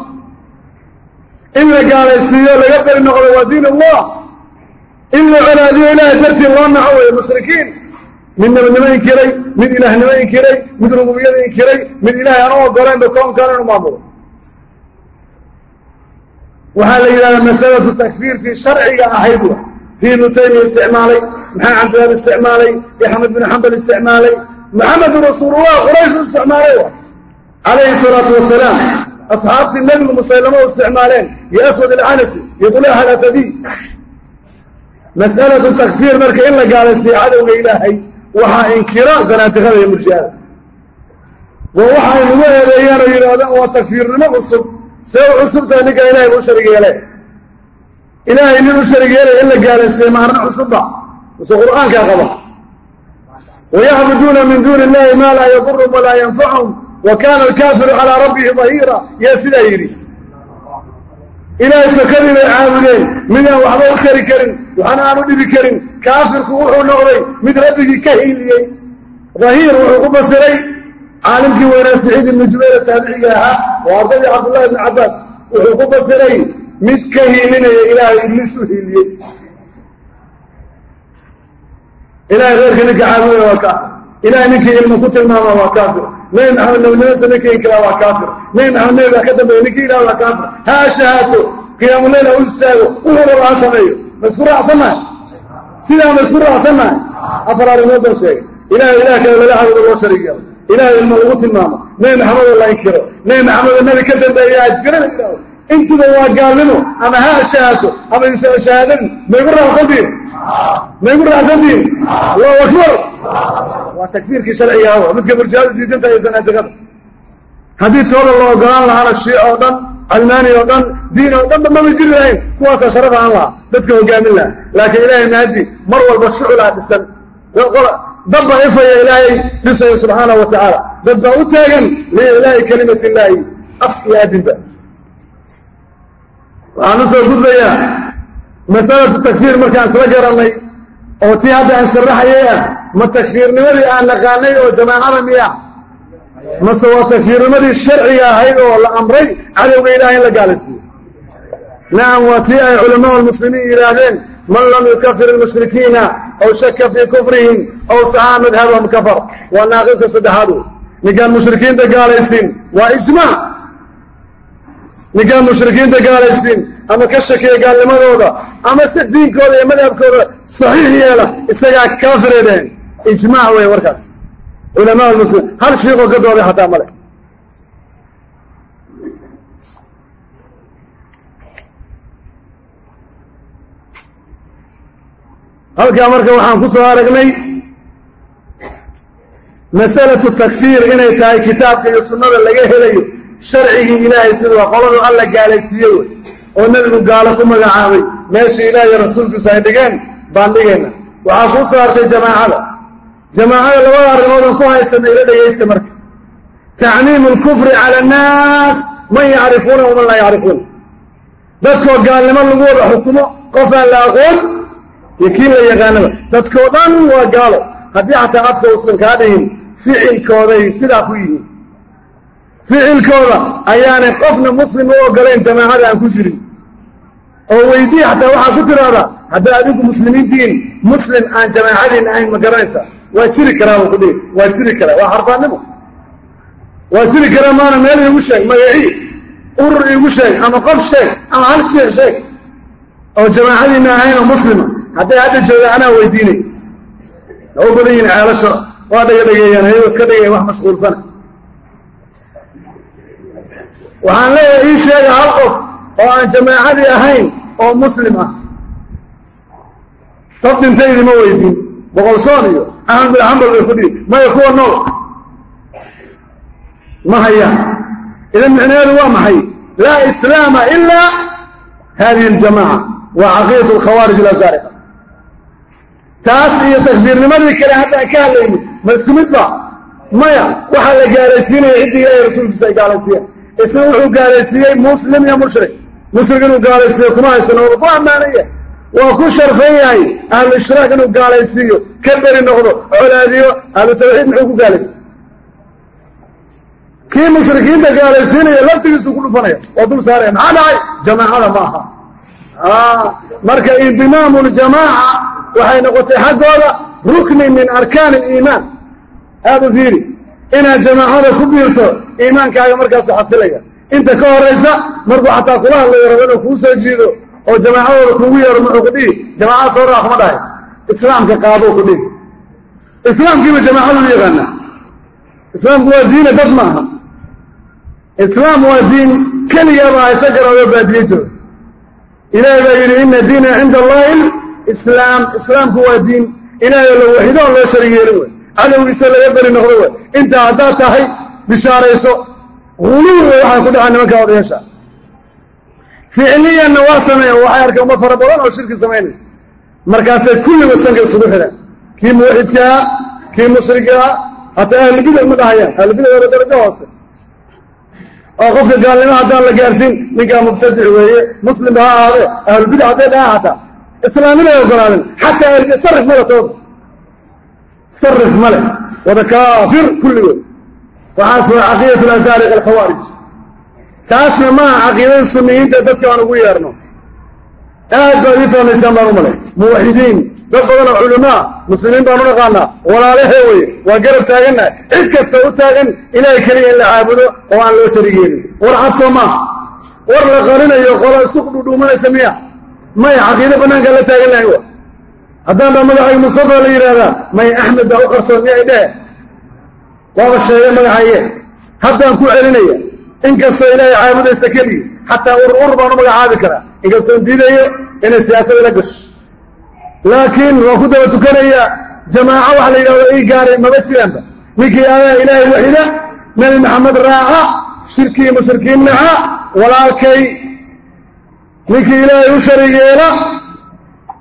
In la gaalaysiiyo laga beri noqdo waa diin allah. In la colaadiyo ilaahay dartii loo naco weeye mushrikiin. Mid nabadnimo inkiray mid ilaahnimo inkiray mid rububiyada inkiray mid ilaahay aan u ogolaynba koonkaan inu maamulo. Waxaa la yidhahdaa masalatu takfiirkii sharciga ahayd wa ibnu taymiya isticmaalay maxamed cabdilaab isticmaalay axmed bin xambal isticmaalay maxamedun rasuulullah qurayshu isticmaalay. Calayhi salaatu wasalaam asxaabtii nebigu musaylamo u isticmaaleen iyo aswad alcanasi iyo dulaax alasadiy mas'alatu takfiir marka in la gaalaysiiyo cadowga ilaahay waxaa inkira zanaatiqada iyo murji'ada. Waa waxa ay nagu eedeeyaan oo yidhaahdaan waa takfiirnimo cusub. See u ninkan ilahay bu u sharig ilaahay nin u sharig yeelaya in la gaalaysiiyo maarna cusubba muse qur'aankaa qaba. Wayacbuduuna min duuni illahi maa laa yadurum walaa yanfachum wa kaana alkaafiru calaa rabbihi dahiira yaa sidaa yidhi. Ilaahay sakadii bay caabudeen. Midaan waxba u tari karin waxna aan u dhibi karin. Kaafirku wuxuu noqday mid rabbigii ka hiiliyey. Dahiir wuxuu ku fasiray caalimkii weynaa saciid ibnu jubayr taabiciga ahaa oo ardaydii cabdullahi ibnu cabbaas. Wuxuu ku fasiray mid ka hiilinaya ilaahay ibliis u hiiliyey ilahay kheyrka ninka caabudaya waa kaafir. Ilahay ninkii ilma ku tilmaama waa kaafir. Nabi maxamed nabinimasa ninkii inkiraa waa kaafir. Nabi maxamed nabi baa ka dambeeya ninkii ilaah waa kaafir. Ha shahaato qiyaamuleyl ha u istaago wuxuu raba ha sameeyo. Ma isku raacsannahay sidaa ma isku raacsannahay afar arrimood baan sheegay. Ilahay ilaah kale lala cabudo loo sharig yeelo ilahay ilma lagu tilmaamo. Nabi maxamedoo la inkiro. Nabi maxamedoo nabi ka dambeeyaa jirana ilaaho intuba waa gaalnimo ama ha shahaato ama isa shahaadadin maygu raacsantihin maygu raacsantihin allahu akbar. Waa takfiirkii sharcigaah midka murjihadu diidanta iyo zanaadiqada haddii tooda la ogolaan lahaana shiic oo dhan calmaani oo dhan diin oo dhanba maba jiri lahayn. Kuwaasaa sharaf aan lahaa. Dadka hogaamin laha laakiin ilaahay maadi mar walba shuculaa dhisan. Dabba ifaya ilaahay dhisayo subxaanahu wa tacaala dad baa u taagan liilaahi kelimat illaahi af iyo adinba waxaan u soo gudbayaa masalatu takfiir markaan isla garannay oo tii hadda aan sharaxayay ah ma takfiirnimadii aan naqaanay oo jamaacada miya mase waa takfiirnimadii sharciga ahayd oo la amray cadowga ilaah in la gaalaysiiyo nacam waa tii ay culamaa almuslimiin yidhaahdeen man lam yukafir almushrikiina aw shaka fii kufrihim aw saxaa madhabahum kafar. Waa naaqidka saddexaad. Wey ninkaan mushrikiinta gaalaysiin waa ijmaac ninkaan mushrikiinta gaalaysiin ama ka shakiya gaalnimadooda ama si diinkooda iyo madhabkooda saxiix yeela isagaa kaafirey ijmaac weeye warkaas. Culamaa almuslimiin hal shiiqoo ka dooday xataa male halkaa marka waxaan ku soo aragnay masalatu takfiir inay tahay kitaabka iyo sunnada laga helayo sharcigii ilaahay sidua qoladu alla gaalaysiiye wey oo nebigu gaalo ku magacaabay meeshii ilaah iyo rasuulkiisu ay dhigeen baan dhigayna waxaa kuu soo hartay jamaacada. Jamaacada labada arrimoodan ku haysana ila dhegaysta marka. Tacmiimu alkufri cala annaas man yacrifuuna waman laa yacrifuuna dadkoo gaalnimo lagu wada xukumo qofaan la aqoon iyo kii la yaqaanaba. Dadkoo dhan waa gaalo. Haddii xataa afka uusan kaa dhihin ficilkooday sidaa ku yihiin ficilkooda ayaanay qofna muslim u ogolayn jamaacada aan ku jirin. oo weydii xataa waxaa ku tiraahdaa hadday adigu muslimiintihiin muslim aan jamaacadiin ahayn ma garanaysaa waa jiri karaa buu ku dhihi. Waa jiri karaa. Waa xarbaannimo waa jiri karaa maana meel iigu sheeg magacii urur iigu sheeg ama qof sheeg ama hal sheekh sheeg oo jamaacadiinna ahayn oo muslima. Hadday hadda jooga anaa weydiinay u badan yihiin ceelasho. Waa dhaga dhageeyaan ayagoo iska dhigaya wax mashquulsana waxaan leeyahay ii sheega hal qof oo aan jamaacadii ahayn oo muslim ah. Dad dhintaydi ma weydiin. Boqolsoon iyo axmed bin xambal bay ku dhihi maya kuwa nool. Ma hayaan idan micnaheedu waa maxay? Laa islaama ilaa hadihi aljamaaca waa caqiidatu alkhawaarij alasaariqa taas iyo takfiirnimadii kale haddaan ka hadlayno ma isku mid ba? Maya waxaa la gaalaysiinaya ciddii ilaahay rasuulkiisa ay gaalaysiiyeen isna wuxuu gaalaysiiyey muslim iyo mushrik. Mushrik inuu gaalaysiiyo kuma haysano waa ku ammaanaya. Waa ku sharfan yahay ahlu ishraak inuu gaalaysiiyo ka beri noqdo colaadiyo ahlu tawxiid muxuu ku gaalaysiiye kii mushrikiinta gaalaysiinaya laftigiisuu ku dhufanaya waa dul saaraya maxaa dhacay? Jamaacada ma aha. Marka indimaamu ljamaaca waxay noqotay xaggooda rukni min arkaan aliimaan aada fiiri inaad jamaacada ku biirto iimaankaaga markaasu xasilaya inta ka horaysa markuu xataa kula hadlayo rabo inuu kuu soo jiido oo jamaacadooda kuugu yeero muxuu ku dhihi jamaacada soo raa kuma dhahay islaamka qaadou ku dhihi. Islaamkiiba jamaacadu u yaqaanaa. Islaamku waa diina dad ma aha. Islaam waa diin keliyaaba haysa garoodo baadiye jooga ilaahay baa yidhi ina diina cinda allahi islaam. Islaamku waa diin ilaahay la waxido on loo sharig yeelin wey cadowgiisa laga beri noqdo wey intaa haddaad tahay bishaarayso. Huluuba waxaa ku dhaca nimanka odayaasha. Ficliyanna waa sameeyan waxay arkeen uma fara badan oo shirki samaynaysa. Markaasay kulliba sanka isugu xidhaan kii muwaxidkaa kii mushrigaa hataa ahlubidac ma dhahayaan. Ahlubidac waaba darajo hoose. Oo qofka gaalnimo haddaan la gaarsiin ninkaa mubtadic weeye muslimba ha ahaadee ahlubidac hadday dhaha hataa islaamnimay ogolaadeen xataa sarif male tooda sarif male wada kaafir kulligood. Waxaas waa caqiidat alasaariq alkhawaarij taasna maaha caqiidada sunniyiinta dadka aan ugu yeerno. Aad baad ii fahmaysaan baan u malay. Muwaxidiin dad badan oo culamaa muslimiin baan u naqaanaa walaalahe weye waa garab taagannahay cid kasta u taagan ilaahay keliya in la caabudo oo aan loo sharig yeelin war cad soo maaha war la qarinayo qola isu miya. Maya caqiido bannaankaa la taagannahay wa haddaan baa magacayga mustafa la yidhaahdaa may axmed baa u qarsoon miyay dhehe waaba sheegay magacaye haddaan ku celinaya inkastoo ilaahay caabudaysa keliya xataa urur baan u magacaabi karaa. Inkastoon diidayo inay siyaasada la gasho. Laakiin waan ku daba tukanayaa jamaaco waxa la yidhahdo ii gaaray maba jiraanba. Ninkii adaa ilaahay waxida nebi maxamed raaca shirkii mushrikiin naca walaalkay. Ninkii ilaahay u shari yeela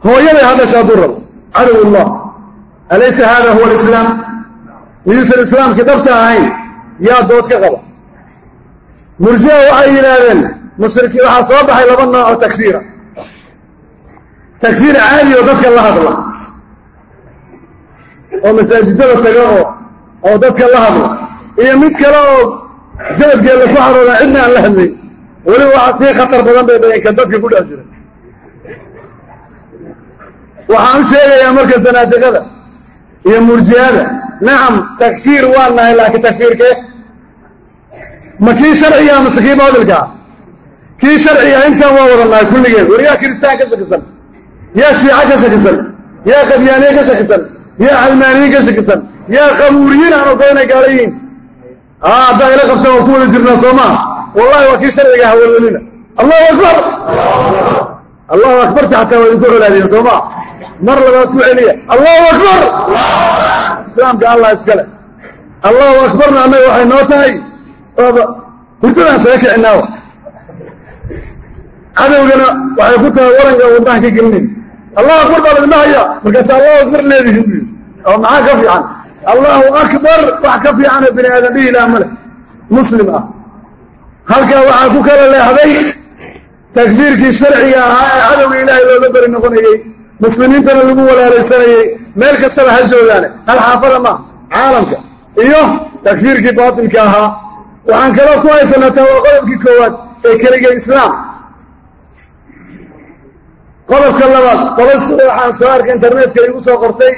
hooyaday hadhasha hadduu rabo cadow ullah alaysa hada huwa alislaam? Miyuusan islaamkii dhabta ahayn yaa dood ka qaba. Murjiha waxay yidhaahdeen mushriki waxaa soo baxay laba nooc oo takfiira. Takfiir caadi oo dadka la hadla. Oo masaajidada taga oo oo dadka la hadla. Iyo mid kale oo jabadgeeda ku xarooda cidna aan la hadlayn weliba waxaa sii khatar badan bay kan dadka ku dhex jira waxaan sheegayaa marka sanaadiqada iyo murjihada nacam takfiir waa nahay laakiin takfiirkee ma kii sharciga mase kii baadilkaa kii sharciga intaan waa wada nahay kulligeed. War yaa ka shakisan yaa shiica ka shakisan yaa qadyaaniye ka shakisan yaa calmaaniye ka shakisan yaa qabuuriyiin aan ogo inay gaala yihiin. Haddaa ila qabtaan waan ku wada jirnaa soo wallahi waa kii sharciga hawalwelina allahu akbar! Allahu akbarta xataa waa idinku colaadiyeen soo maa mar labaad ku celiya. Allahu akbar! Islaamka allah iskale allahu akbarna annaga waxay noo tahay. Hurdadaan saga kicinaawa cadowgana waxay ku tahay waranka waddahan ka gelinayn allahu akbar baa laydin dhahayaa. Markaase allahu akbar leedihin bu oo maxaa ka fiican? Allahu akbar wax ka fiicanoo bini aadan dhihi laha male muslim ah. Halkaa waxaa ku kala leexday takfiirkii sharciga ahaa ee cadowga ilaahay looga beri noqonayey muslimiintana lagu walaalaysanayey meel kastaba ha joogaane. Hal xaafada ma caalamka. Iyo takfiirkii baatilka ahaa. Waxaan kaloo ku haysanataa waa qodobkii koowaad ee keliga islaam. Qodobka labaad qolos waxaan soo arkay internetka igu soo qortay.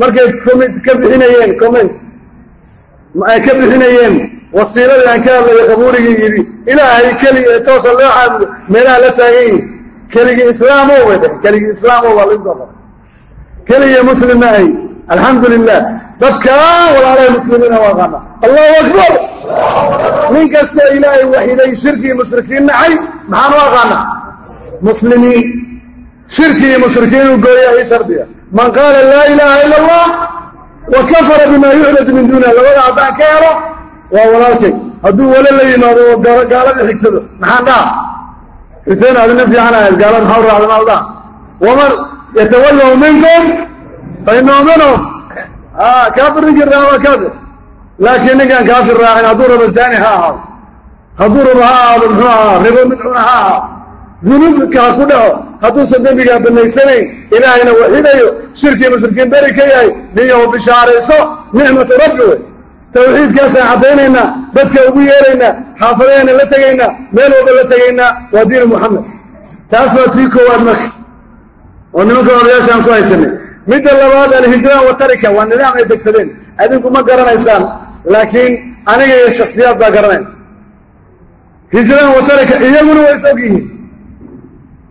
Markay comment ka bixinayeen comment. Ay ka bixinayeen wasiiladii aan ka hadlaya qabuurigii yidhi ilaahay keliga ee toosa loo caabudo meelaha la taagan yihiin keligii islaamow bay dhaheen keligii islaamow baa lagu soo qoray keligii muslim ma ahay alxamdu lilah dadkaa walaalahay muslimiina waa qaana allahu akbar! Nin kastoo ilaahay waxiday shirkii mushrikiin nacay maxaan u aqaana muslimiin. Shirkii mushrikiin u gooyaa ii shardiya man qaala laa ilaaha ila allah wa kafara bima yucbadu min duuniha labada haddaan ka helo waa walaalkay. Hadduu wale la yimaado oo gaalada xigsado maxaan dhaha xuseen adina fiican ahayd gaalada maxaa u raacda maal dhaha waman yatawallahu minkum fainahu minhum kaafir ninkii raaca waa kaafir. Laakiin ninkaan kaafir raacin hadduu rabo zaani ha ahaado hadduu rabo ha ahaado muxuu ahaa ribo mid cuna ha ahaado dunuubka ha ku dhaco hadduusan dembigaa banaysanayn ilaahayna waxidayo shirkii mushrikiin beri ka yahay niyahu bishaarayso nicmatu rabbi wey tawxiidkaasaan caddaynaynaa dadka ugu yeeraynaa xaafadaheena la tegaynaa meel walba la tegaynaa waa diinu muxamed taas waa tii koowaad marka. Oo nimanka odayaashaan ku haysanay. Midda labaad alhijraan wa tarika waa nidaam ay degsadeen. Adinku ma garanaysaan laakiin aniga iyo shaksiyaad baa garanaya hijraan wa tarika iyaguna waa is og yihiin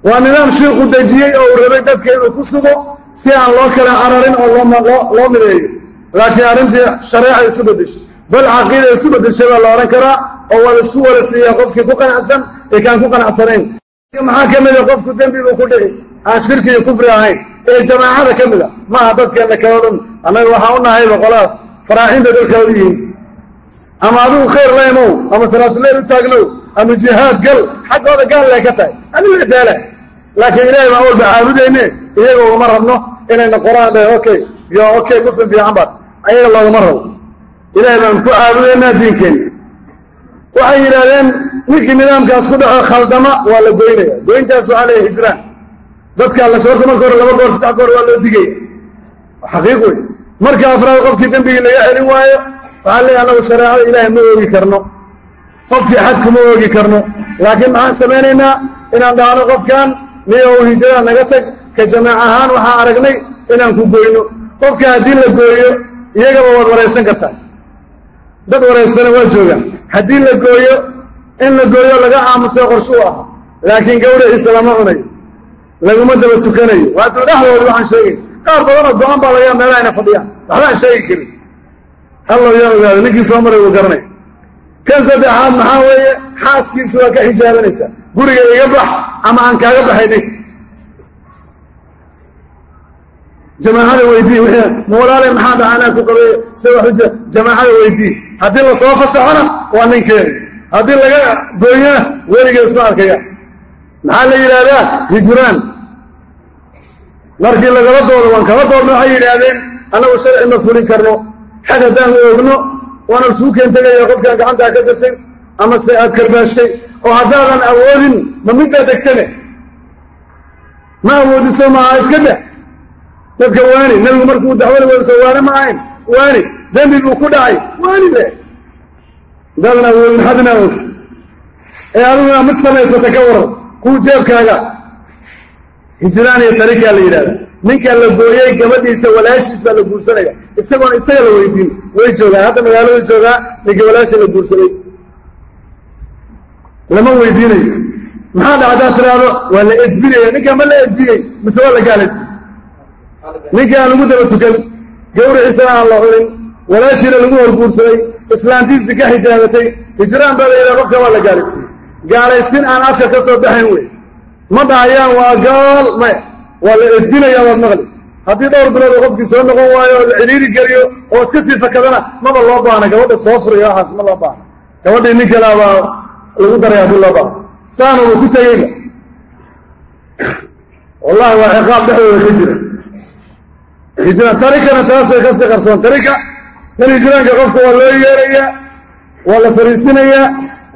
waa nidaam shiiku dejiyey oo uu rabay dadka inuu ku sugo si aan loo kala cararin oo loo mideeyo laakiin arrintii shareeca isu beddeshay. Bal caqiida isu beddeshay baa la odhan karaa oo waa isku wala siiyaa qofkii ku qanacsan ee kaan ku qanacsanayn maxaa ka mida qofku dembi buu ku dhigay? Aan shirki iyo kufri ahayn. Ee jamaacada ka mid a maaha dadkeenna kala dhan annaga waxaan u nahayba qolaas faraaxinta dadkooda yihiin. Ama adigu khayr la imow ama salaatuleyl u taagnow ama jihaad gal xaggooda gaal lay ka tahay. Adiga daala laakiin ilaahay baan walba caabudayne iyaga ugama rabno inayna qoraan dheh okay yo okay muslim fiican baad ayaga loogama rabo. Ilaahay baan ku caabudaynaa diinkeenna waxay yidhaahdeen ninkii nidaamkaas ku dhaco khaldama waa la goynaya. Goyntaas waxaa leeya hijraan. Dadka la soorta marka hore laba goor saddex goor waa loo digaya xaqiiq wey marka afraad qofkii dembigii laga celin waayo waxaa leeya annagu shareecada ilaahay ma oogi karno. Qofkii xadku ma oogi karno. Laakiin maxaan samaynaynaa inaan dhahno qofkan niyo u hijrada naga tag? Ka jamaac ahaan waxaan aragnay inaan ku goyno. Qofka haddii la gooyo iyagaba waad waraysan kartaa dad waraystana waa joogaan. Haddii la gooyo in la gooyo laga aamuso qorshe u aha laakiin gawraciisa lama cunayo laguma daba tukanayo. Waa isla waxaan sheegay. Qaar badanoo go-an baa laga meelaha ina fadhiyaan. Waxbaan sheegi karin. Allow yaa ogaada ninkii soo maray wuu garanay. Kan saddexaad maxaa weeye? Xaaskiisa waa ka xijaabanaysaa. Guriga iga bax ama aan kaaga baxay nig jamaacada weydii ma walaale maxaa dhacanaa ku qabay? Se waxuja jamaacada weydii haddii la soo fasaxona waa ninkeeda haddii laga gooyana weliga isma arkaya. Maxaa la yidhaahdaa? Hijraan. Markii lagala doodo waan kala doodno waxay yidhaahdeen annagu sharci ma fulin karno. Xag haddaan oogno waana isuu keen tegaya qofkaan gacantaa ka jirtay ama se aad karbaashtay oo haddaadan awoodin ma midbaa degsane ma awoodiso maaha iska dah dadka waani nebigu markuu dacwada wadiso waane ma ahayn. Waani dembi buu ku dhacay. Waani le awoodin xadna og. Ee adiguna mid samaysata ka waran kuu jeebkaaga. Hijraan iyo tarikaa la yidhahda ninka la gooyey gabadhiisa walaashiis baa la guursanaya isagoon isaga la weydiin. Way joogaan hadda magaalada joogaa ninka walaasha la guursaday lama weydiinayo. Maxaa dha haddaad tiraahdo waa la edbinaya ninkaa ma la edbiyey mise waa la gaalaysa ninkii aan lagu daba tukan gawriciisana aan la cunin walaashiina lagu horguursaday islaantiisii ka xijaabatay hijraan baa la yidhaha qofka waa la gaalaysiye gaalaysin aan afka ka soo baxayn wey. Ma dhahayaan waa gaal maya waa la edbinayaa waad maqli. Haddii dhowr bilood oo qofkii soo noqon waayo oo la cidhiiri geliyo oo iska sii fakadana maba loo baahna. Gabadha soo furiyo waxaas ma loo baahna. Gabadhii nin kalaa baa lagu daray haddii loo baahna. Saanuba ku tegeyba wallahi waa ciqaab dhexdooda ka jira hijraan tarikana taas way ka sii qarsoon tarika kan hijraanka qofka waa loo yeerayaa waa la fariisinayaa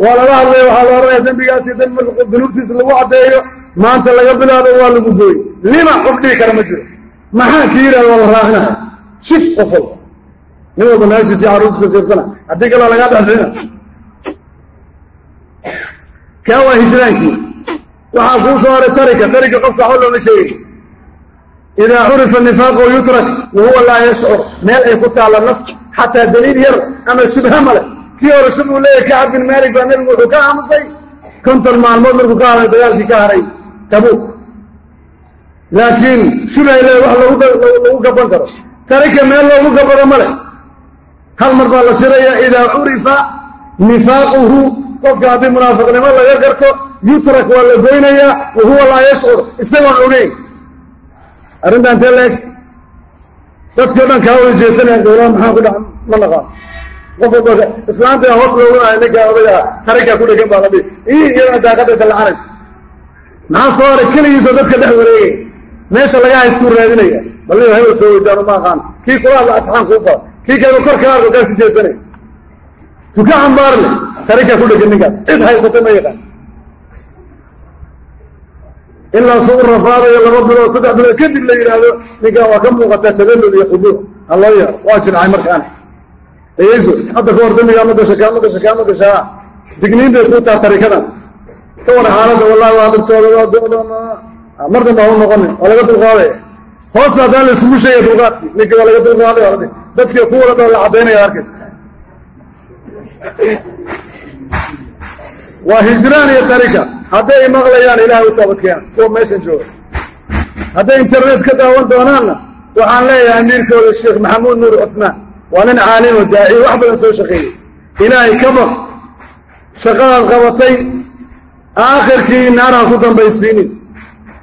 waa lala hadlaya waxaa la odhanaya dembigaas iyo dembi marka dunuubtiisa lagu caddeeyo maanta laga bilaabo waa lagu gooy lima qof dhigi kara ma jiro. Maxaa ki yidhahda waa la raacinaya shif qof walba nin walba naagtiisa iyo carruurtiisa fiirsana. Haddii kaloo lagaa dhexbixina kaa waa hijraankii. Waxaa kuu soo haray tarika tarika qofka waxba looma sheegay idaa curifa nifaaqu yutrak wa huwa laa yashcur meel ay ku taalla naf xataa daliil yar ama shubha male kii hore shub uu leeyahy kacab bin maalik baa nebigu wuxuu ka aamusay konton maalmood markuu ka haray dagaalkii ka haray tabuuk laakiin shubhay le wax lagu gaban karo tarika meel loogu gabado male hal mar baa la shiraya idaa curifa nifaaquhu qofka haddii munaafiqnimo laga garto yutrak waa la goynayaa wa huwa laa yashcur isagoon ogeyn arrintan tee laeg dadkii o dhan kaa wada jeesanaya dowlaa maxaa ku dhac ma naqaan qof islaanta hoos loogunaya ninkaa odagaa tarikaa ku dhegan baa la dhihi. Ii iyadana daaqadda dalacanaysa maxaa soo haray? Keligiisoo dadka dhex wareegay. Meesha laga haystuu raadinaya. Bal nin hebel soo weydaanu ma aqaan. Kii kula hadla asxaan kuu fara kii kaleba kor kaa arko kaasi jeesanaya tuka cambaarle tarikaa ku dhegan ninkaas. Cid haysata ma yaqaan ilaa u rafaadayo laba bilood saddex bilood kadib la yidhaahdo ninkan waa ka muuqataa tadallul iyo khuduuc haloo yar waa jircay markaana dhegeyso hadda ka hor dambigaa ma gasha kaa ma gasha kaa ma gashaa digniin bay kuu taha tarikadan ka war xaaladda wallahi waa dhibtooda waa doodon mar danba ha u noqonin waa laga dulqaadaya hoosta haddaan la sheegay dulqaadkii ninkii waa laga dulqaadaya adi dadkii ku wada dhow la caddaynaya arkay. Waa hijraan iyo tarika hadday maqlayaan ilaahay u toobadkeena kuwa meeshan jooga. Hadday internet ka daawan doonaanna waxaan leeyahay amiirkooda sheekh maxamuud nuur cuthmaan. Waa nin caalim oo daaciy wax badan soo shaqeeyey. Ilaahay ka baq shaqadaad qabatay aakhirkii naarha ku dambaysiinin.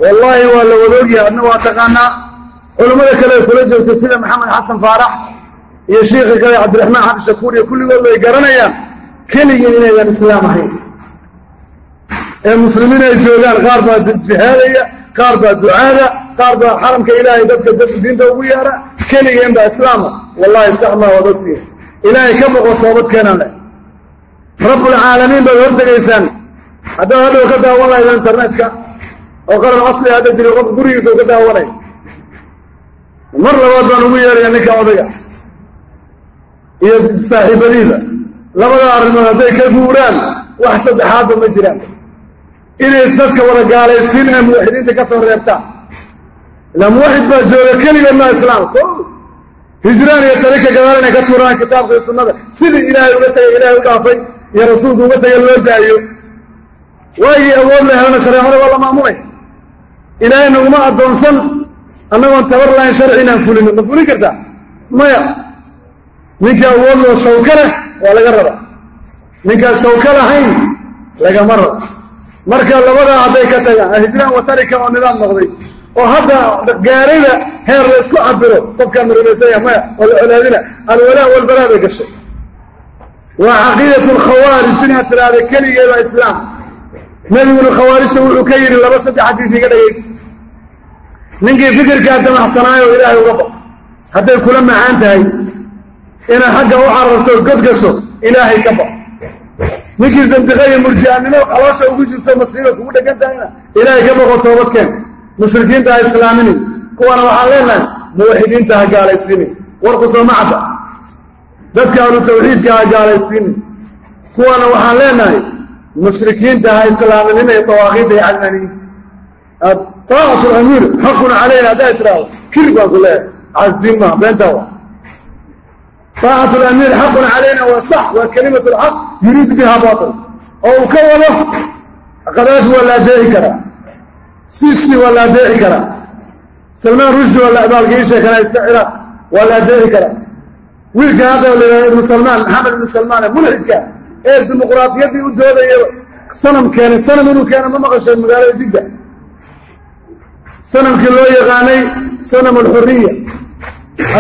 Wallaahi waa la wadaogyahay adna waa taqaanaa. Culummada kale ay kula joogta sida maxamed xasan faarax iyo shiikhi kale cabdiraxmaan xabdi shakuur iyo kulligood way garanayaan keligiin inaydan islaam ahayn ee muslimiin ay joogaan qaar baa jihaadaya qaar baa ducaada qaar baa xaramka ilaahay dadka diinta ugu yeera keligeen baa islaama wallaahi sax maa ogtihin ilaahay ka boqo toobad keenan leh. Rabbulcaalamiin baad hortegaysaan. Haddaad hadhow ka daawan lahayda internetka oo qaran casli hadda jiri qof gurigiisa u ka daawanay. Mar labaad baan ugu yeeraya ninka odayga iyo saaxiibadiida labada arrimood hadday ka guuraan wax saddexaadba ma jiraan inay dadka wada gaalaysiin ee muwaxidiinta ka soo reebtaan ilaa muwaxid baa jooga keligood maa islaamka hijraan iyo tarika gadaal inay ka tuuraan kitaabka iyo sunnada. Sidii ilaahay uga tegay ilaahay u dhaafay iyo rasuulku uga tegay loo daayo. Waagii awood la helana shareecada waa la maamulay ilaahay naguma addoonsan annagoon tabar lahayn sharci inaan fulino. Ma fulin kartaa maya. Ninka awood loo shawka leh waa laga rabaa. Ninkaan shawka lahayn lagama rabo marka labadaa hadday ka tagaan hijraan wa tarika oo nidaam noqday. Oo hadda gaarayba heer la isku cabiro qofkaan marumaysanya maya oo la colaadina alwalaa walbalaa bay gashay. Waa caqiidatu lkhawaarij inaad tidhaahda keligeeda islaam. Nebiguna khawaarijta wuxuu ka yidhi laba saddex xadiis iga dhagaysta ninkii fikirkaa damaxsanaayo ilaahay uga baq hadday kula macaan tahay inaad xagga u cararto god gasho ilaahay ka baq ninkii sandiqa iyo murji'animo ugu jirto masiiba kugu dhegan tahayna ilaahay ka baqo toobadkeen mushrikiinta ha islaaminin kuwana waxaan leenahay muwaxidiinta ha gaalaysiinin warku soo macda dadka ahlu tawxiidka ha gaalaysiinin kuwana waxaan leenahay mushrikiinta ha islaaminina iyo dawaaqiidda iyo cadmaniyiinta taacatu lamiir xaqun calayna hadday tidhaahdo kirib baan ku leeyahay. Casdiin maaha beentaa wa lamiir xaqun calayna waa sax waa kelimatu lxaq yuriid biha batil oo uu ka wado qadaafi waa la adeeci karaa sisi waa la adeeci karaa salmaan rushdi waa la abaalkiisha karaa iska waa la adeeci karaa wiilka hadda la yidhahdo ibnu salmaan maxamed ibnu salmaan ee mulxidka ee dimuquraadiyaddii u doodaya sanam keenay sanam inuu keena ma maqasheen magaalada jidda sanamkii loo yaqaanay sanam alxuriya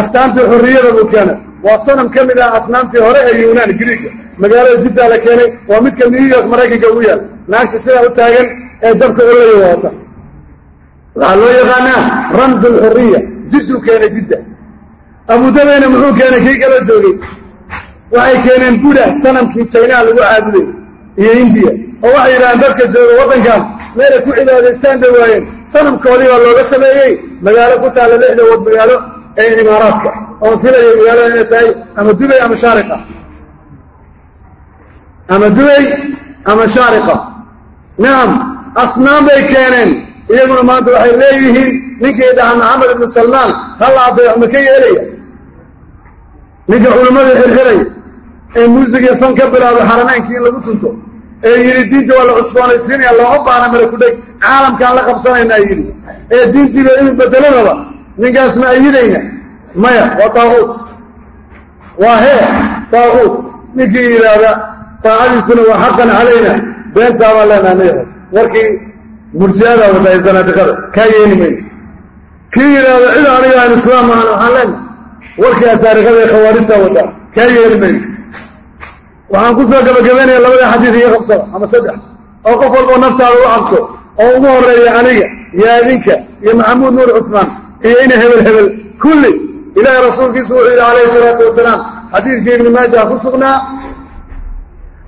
astaantii xurriyada buu keenay. Waa sanam ka mid ah asnaamtii hore ee yuunaan griiga magaalada jiddaa la keenay waa midka new york maraykanka ugu yaal. Naagta sidaa u taagan ee dabka olaya wadata waxaa loo yaqaanaa ramz alxuriya jidduu keenay jidda abudabeyna muxuu keenay kii kala joogay. Waxay keeneen buda sanamkii jaynaha lagu caabuday iyo indiya oo waxay yidhahdeen dadka jooga waddankan meelay ku cibaadaystaan bay waayeen. Sanamkoodii baa looga sameeyey. Magaalo ku taalla lixda wad magaalo ee imaaraadka. Oon filayo magaalada inay tahay ama dubay ama shaariqa ama dubay ama shaariqa. Nacam asnaam bay keeneen. Iyaguna maanta waxay leeyihiin ninkii dhaha maxamed ibnu salmaan halla adeeco ma ka yeelaya. Ninka culimmada xirxiraya ee muusigii fan ka bilaabay xarameynkii in lagu tunto ee yidhi diinta waa la cusboonaysiinaya looma baana mala ku dheg caalamkaan la qabsanaynaa yidhi. Ee diintiiba inuu bedeladaba ninkaas ma ayidayna maya waa taaquut. Waa hee taaquut. Ninkii yidhaahda taacadiisuna waa xaqan calayna. Beentaa baan leenaha nayaho warkii murji'ada watahay zanaadiqada kaa yeeli mayno kii yidhaahda cid aniga aan islaam ahan waxaan leenahay warkii asaariqada ee khawaarijtaa wataa kaa yeeli mayno waxaan ku soo gabagabaynaya labada xadiid iga qabsada ama saddex. Oo qof walboo naftaada u cabso oo ugu horreeya aniga iyo adinka iyo maxamuud nuur cusmaan iyo ina hebel hebel. Kulli ilaahay rasuulkiisu wuxuu yidhi calayhi salaatu wasalaam xadiidkii ibni maaja ku sugnaa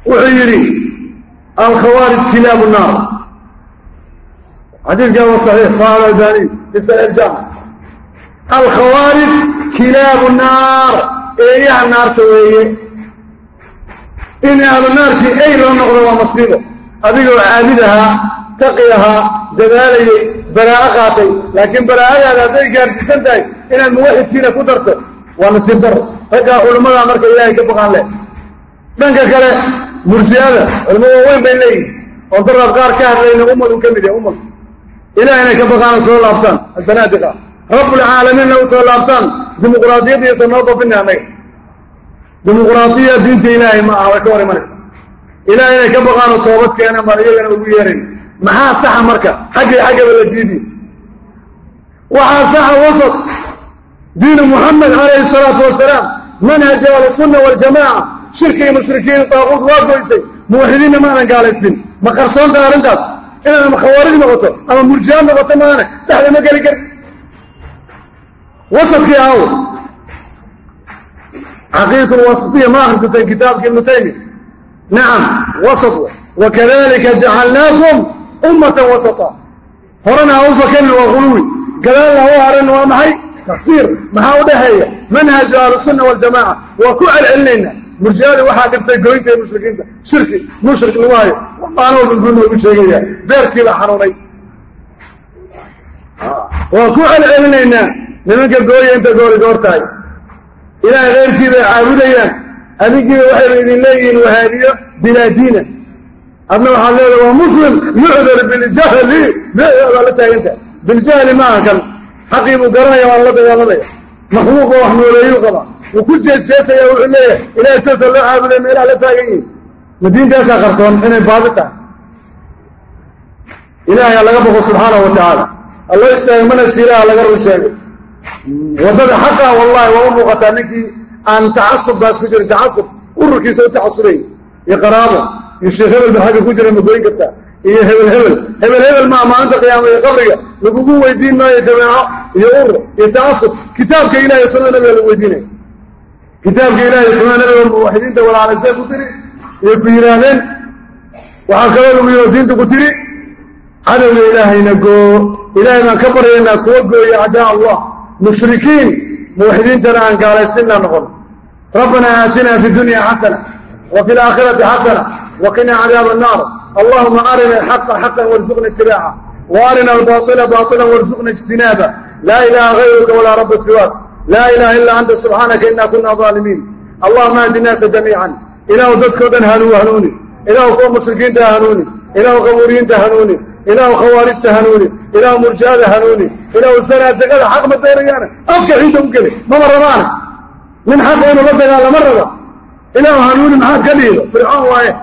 wuxuu yidhi alkhawaarij kilaabu naar. Xadiidkan waa saxiix fi saxiix jaamic alkhawaarij kilaabu naar. Eeyaha naarta weeye. In ahlu naarkii ay loo noqdo waa masiibo. Adigoo caabid ahaa taqi ahaa dadaalayay baraa'o qaatay. Laakiin baraa'adaada hadday gaarsiisan tahay inaad muwaxidkiina ku darto waa nasiib daro raggaa culimmadaa marka ilaahay ka baqaan leh. Dhanka kale murji'ada culimo waaweyn bay leeyihiin oo daraad qaar ka hadlayna ummadun ka mid yahay ummad ilaah inay ka baqaan oo soo laabtaan asanaadiqa. Rabbulcaalamiinna u soo laabtaan dimuquraadiyaddiisa noo babina annaga dimuquraadiya diinta ilaahay ma aha way ka hor imanaysa ilaah inay ka baqaanoo toobad keenan baan iyagana ugu yeerayn maxaa saxa marka? Xaggay xaggaba la diidi. Waxaa saxa wasat diinu muxamed calayhi salaatu wasalaam manhaja ahlusunna waljamaaca shirki iyo mushrikiin taaquud waa goysay muwaxidiinna maadan gaalaysin. Ma qarsoontaha arrintaas inaad ama khawaarij noqoto ama murjiaad noqoto maane dhexda ma geli kari wasadkii ahaw caqiidatu lwasitiya ma akhrisateen kitaabka ibnu taymiya nacam wasat wakadalika jacalnaakum ummatan wasata horena ha u fakanna waa guluwi gadaalna ha u haranna waa maxay? Taksiir maxaa u dhexeeya? Manhaju ahlusunna waljamaaca waa ku celcelinayna murjiadii waxaa dhibtay goynta ee mushrikiinta. Shirki mushrik lagu hayo walba buu noogu sheegaya. Beerkiibaa xanuunay. Waa ku celcelinaynaa nimanka gooya inta goori goor tahay. Ilaahay keyrkii bay caabudayaan adinkiiba waxayba idin leeyihiin wahaabiyo bilaa diina. Adna waxaad leedaha waa muslim yucdar biljahli baa la taagantaha biljahli maaha kan. Xaqii buu garanaya waan la dagaalamaya makhluuqa wax nooleeyuu qaba. Wuu ku jeesjeesaya wuxuu leeyahay ilahay toosa loo caabuday meelaha la taagan yihiin ma diintaasaa qarsoon inay baadi tahay. Ilaahay ha laga boqo subxaanahu wa tacaala alloo istaago manhajka ilaaha laga run sheegay. Waddada xaqa wallahi waa u muuqataa ninkii aan tacasub baas ku jirin tacasub. Ururkiisa u tacasubay. Iyo qaraabo iyo sheekh hebel ba xagga ku jira ma goyn kartaa. Iyo hebel hebel. Hebel hebel maa maalinta qiyaama iyo qabriga. Lagugu weydiin maayo jameeco iyo urur iyo tacasub. Kitaabka ilahi iyo sunnada nabiga lagu weydiinaya kitaabka ilahi iyo sunnada nabiga muwaxidiinta walaalaysee ku tiri iyo ku yidhaahdeen waxaa kaloo lagu yidhi diinta ku tiri cadowga ilaahayna goo ilaahay baan ka baryaynaa kuwa gooya acdaa allah. Mushrikiin muwaxidiintana aan gaalaysinna noqon. Rabbanaa aatinaa fi dunya xasana wa fi alaakhirati xasana wa qinaa cadaaba annaar. Allahuma arina alxaqa xaqan warsuqna itibaaca wa arina albaطila baطilan warsuqna ijtinaaba laa ilaha gayruka walaa rabba siwaak laa ilaha ilaa anta subxaanaka ina kuna ظaalimiin allahuma ahdi naasa jamiican ilaahu dadkao dhan hanuu hanuuni ilaahu kuwa mushrikiinta hanuuni ilaahu qabuuriyiinta hanuuni ilaahu khawaarijta hanuuni ilaahu murji'ada hanuuni ilaahu sanaadegada xaq ma daynayaana afka ciidda u geli mama rabaana nin xaqa inuu la dagaalama raba ilaahu hanuuni maxaad ka dhiido fircoon waaye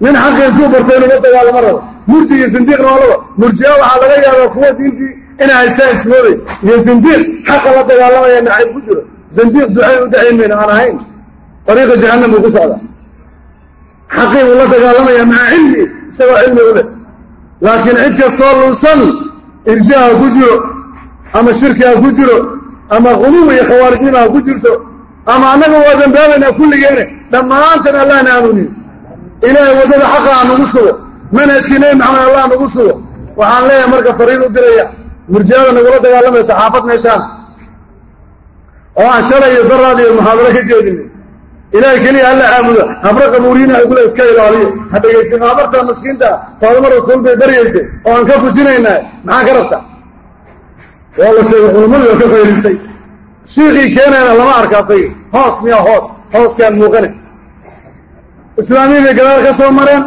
nin xaqa intuu barta murji iyo sindiiqna waa laba. Murji'a waxaa laga yaabaa kuwa diintii inay haystaan ismooday iyo sindiiq xaqa la dagaalamaya nacayb ku jiro. Sindiiq ducay u dacayn mayna aan ahayn. Ariiqa jahannam buu ku socdaa xaqii buu la dagaalamaya maca cilmi? Isagoo cilmi u leh. Laakiin cid kastoo lunsan irja ha ku jiro ama shirki ha ku jiro ama quluw iyo khawaarijnima ha ku jirto ama annaga waa dambaabaynaa kulligeene dhammaantan allahna hanuuniyo ilaahay waddada xaqa ha nagu sugo manhajkii nebi maxamed allah nagu sugo. Waxaan leeyahay marka fariin u diraya murjiada nagula dagaalamaysa xaafad meeshaan. Oo aan shalay iyo daraad iyo muxaadaro ka jeedinay. Ilaahay keliya hala caabudo habro qabuuriyiina agula iska ilaaliyo. Ha dhegaysin. Habarta maskiinta faadimo rasuul bay baryaysay oo aan ka fujinaynaa maxaa ka rabta? Waa la sheegay culammadu waa ka qaylisay shiikii keenayna lama arkaasay hoos miya hoos. Hooskaan muuqane islaamiyi bay gadaal ka soo mareen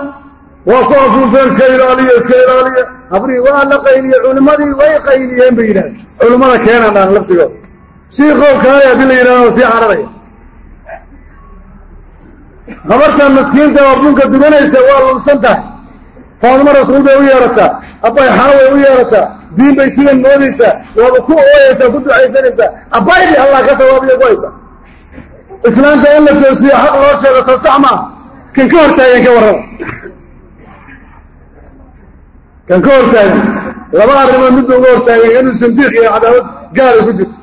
waa ku afuufeen iska ilaaliyo iska ilaaliyo habrihii waa la qayliye culimmadii way qayliyeen bay yidhahdeen. Culimmada keenan dhaan laftigooda shiikoo kaale haddii la yidhahdo sii cararaya. Habartan maskiinta oo bunka duganaysa waa lunsan tahay. Faadimo rasuul bay u yeerataa abbay xaaway u yeerataa diin bay sidan moodaysaa waaba ku ooyaysaa ku ducaysanaysaa. Abbaydi allah ka sawaabiya ku haysa islaamta in la toosiyo xaq loo sheego soo sax maa kan ka hortaageen ka warrama kan ka hortaagay laba arrimood midba uga hortaageen inuu sindiiq iyo cadaawad gaala ku jirto.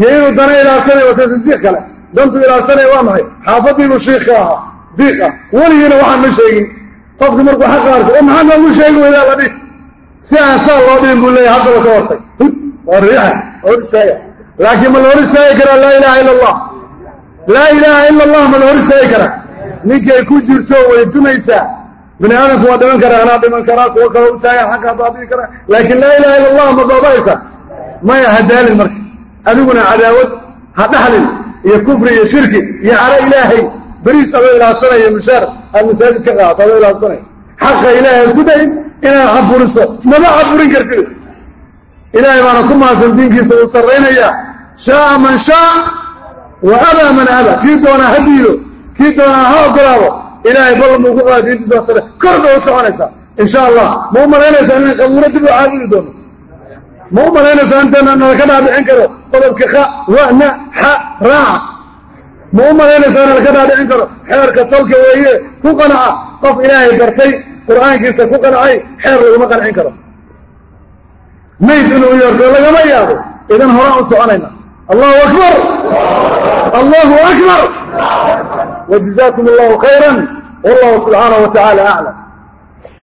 Iyo inuu dana ilaasanayo wase sindiiq kale. Dantu ilaasanaya waa maxay? Xaafadiibuu shiikka ahaa diiq ah. Weligiina waxaan ma sheegin. Qofki markuu xaqa arko oo maxaa noogu sheegi weydaa la dhihi. Si aan saa loo dhihin buu leeyahy haddaba ka hortay hud waa riixa hor istaaga laakiin ma la hor istaagi karaa laa ilaaha ila allah laa ilaaha ila allah ma la hor istaagi karaa. Ninkay ku jirto way dumaysaa bini aadamku waa dhiman karaa anaa dhiman karaa kuwo kale u taagan xaggaa baabi'i karaa. Laakiin laa ilaha ila allah ma baabaaysa maya ha daalin marka. Adiguna cadaawad ha dhaxlin iyo kufri iyo shirki iyo caro ilaahay. Beriis adoo ilaabsanaya mushaar aad masaajid ka qaadato adoo ilaabsanaya xaqa ilaahay isku dayin inaad caburiso mama caburin kartid. Ilaahay baana ku maasan diinkiisa uu sarraynayaa. Shaaa man shaa wa abaa man aba kii doonaa ha diido kii doonaa ha ogolaado ilaahay ballan buu ku qaada diintiisa sare kor bay u soconaysaa insha allah ma u malaynaysaa inaan qabuuro dib u caabudi doono? Ma u malaynaysaa intana nalaka dhaadhicin karo? Qodobka kha wa na xa raaca ma u malaynaysaa in laka dhaadhicin karo? Xeerka tolka weeye ku qanaca. Qof ilaahay bartay qur'aankiisa ku qanacay xeer laguma qancin karo. Mayd inuu yeerto lagama yaabo. Idan horaan u soconayna. Allahu akbar! Allahu akbar! Wajazaakum allahu khayra wallahu subxaanahu wa tacaala aclam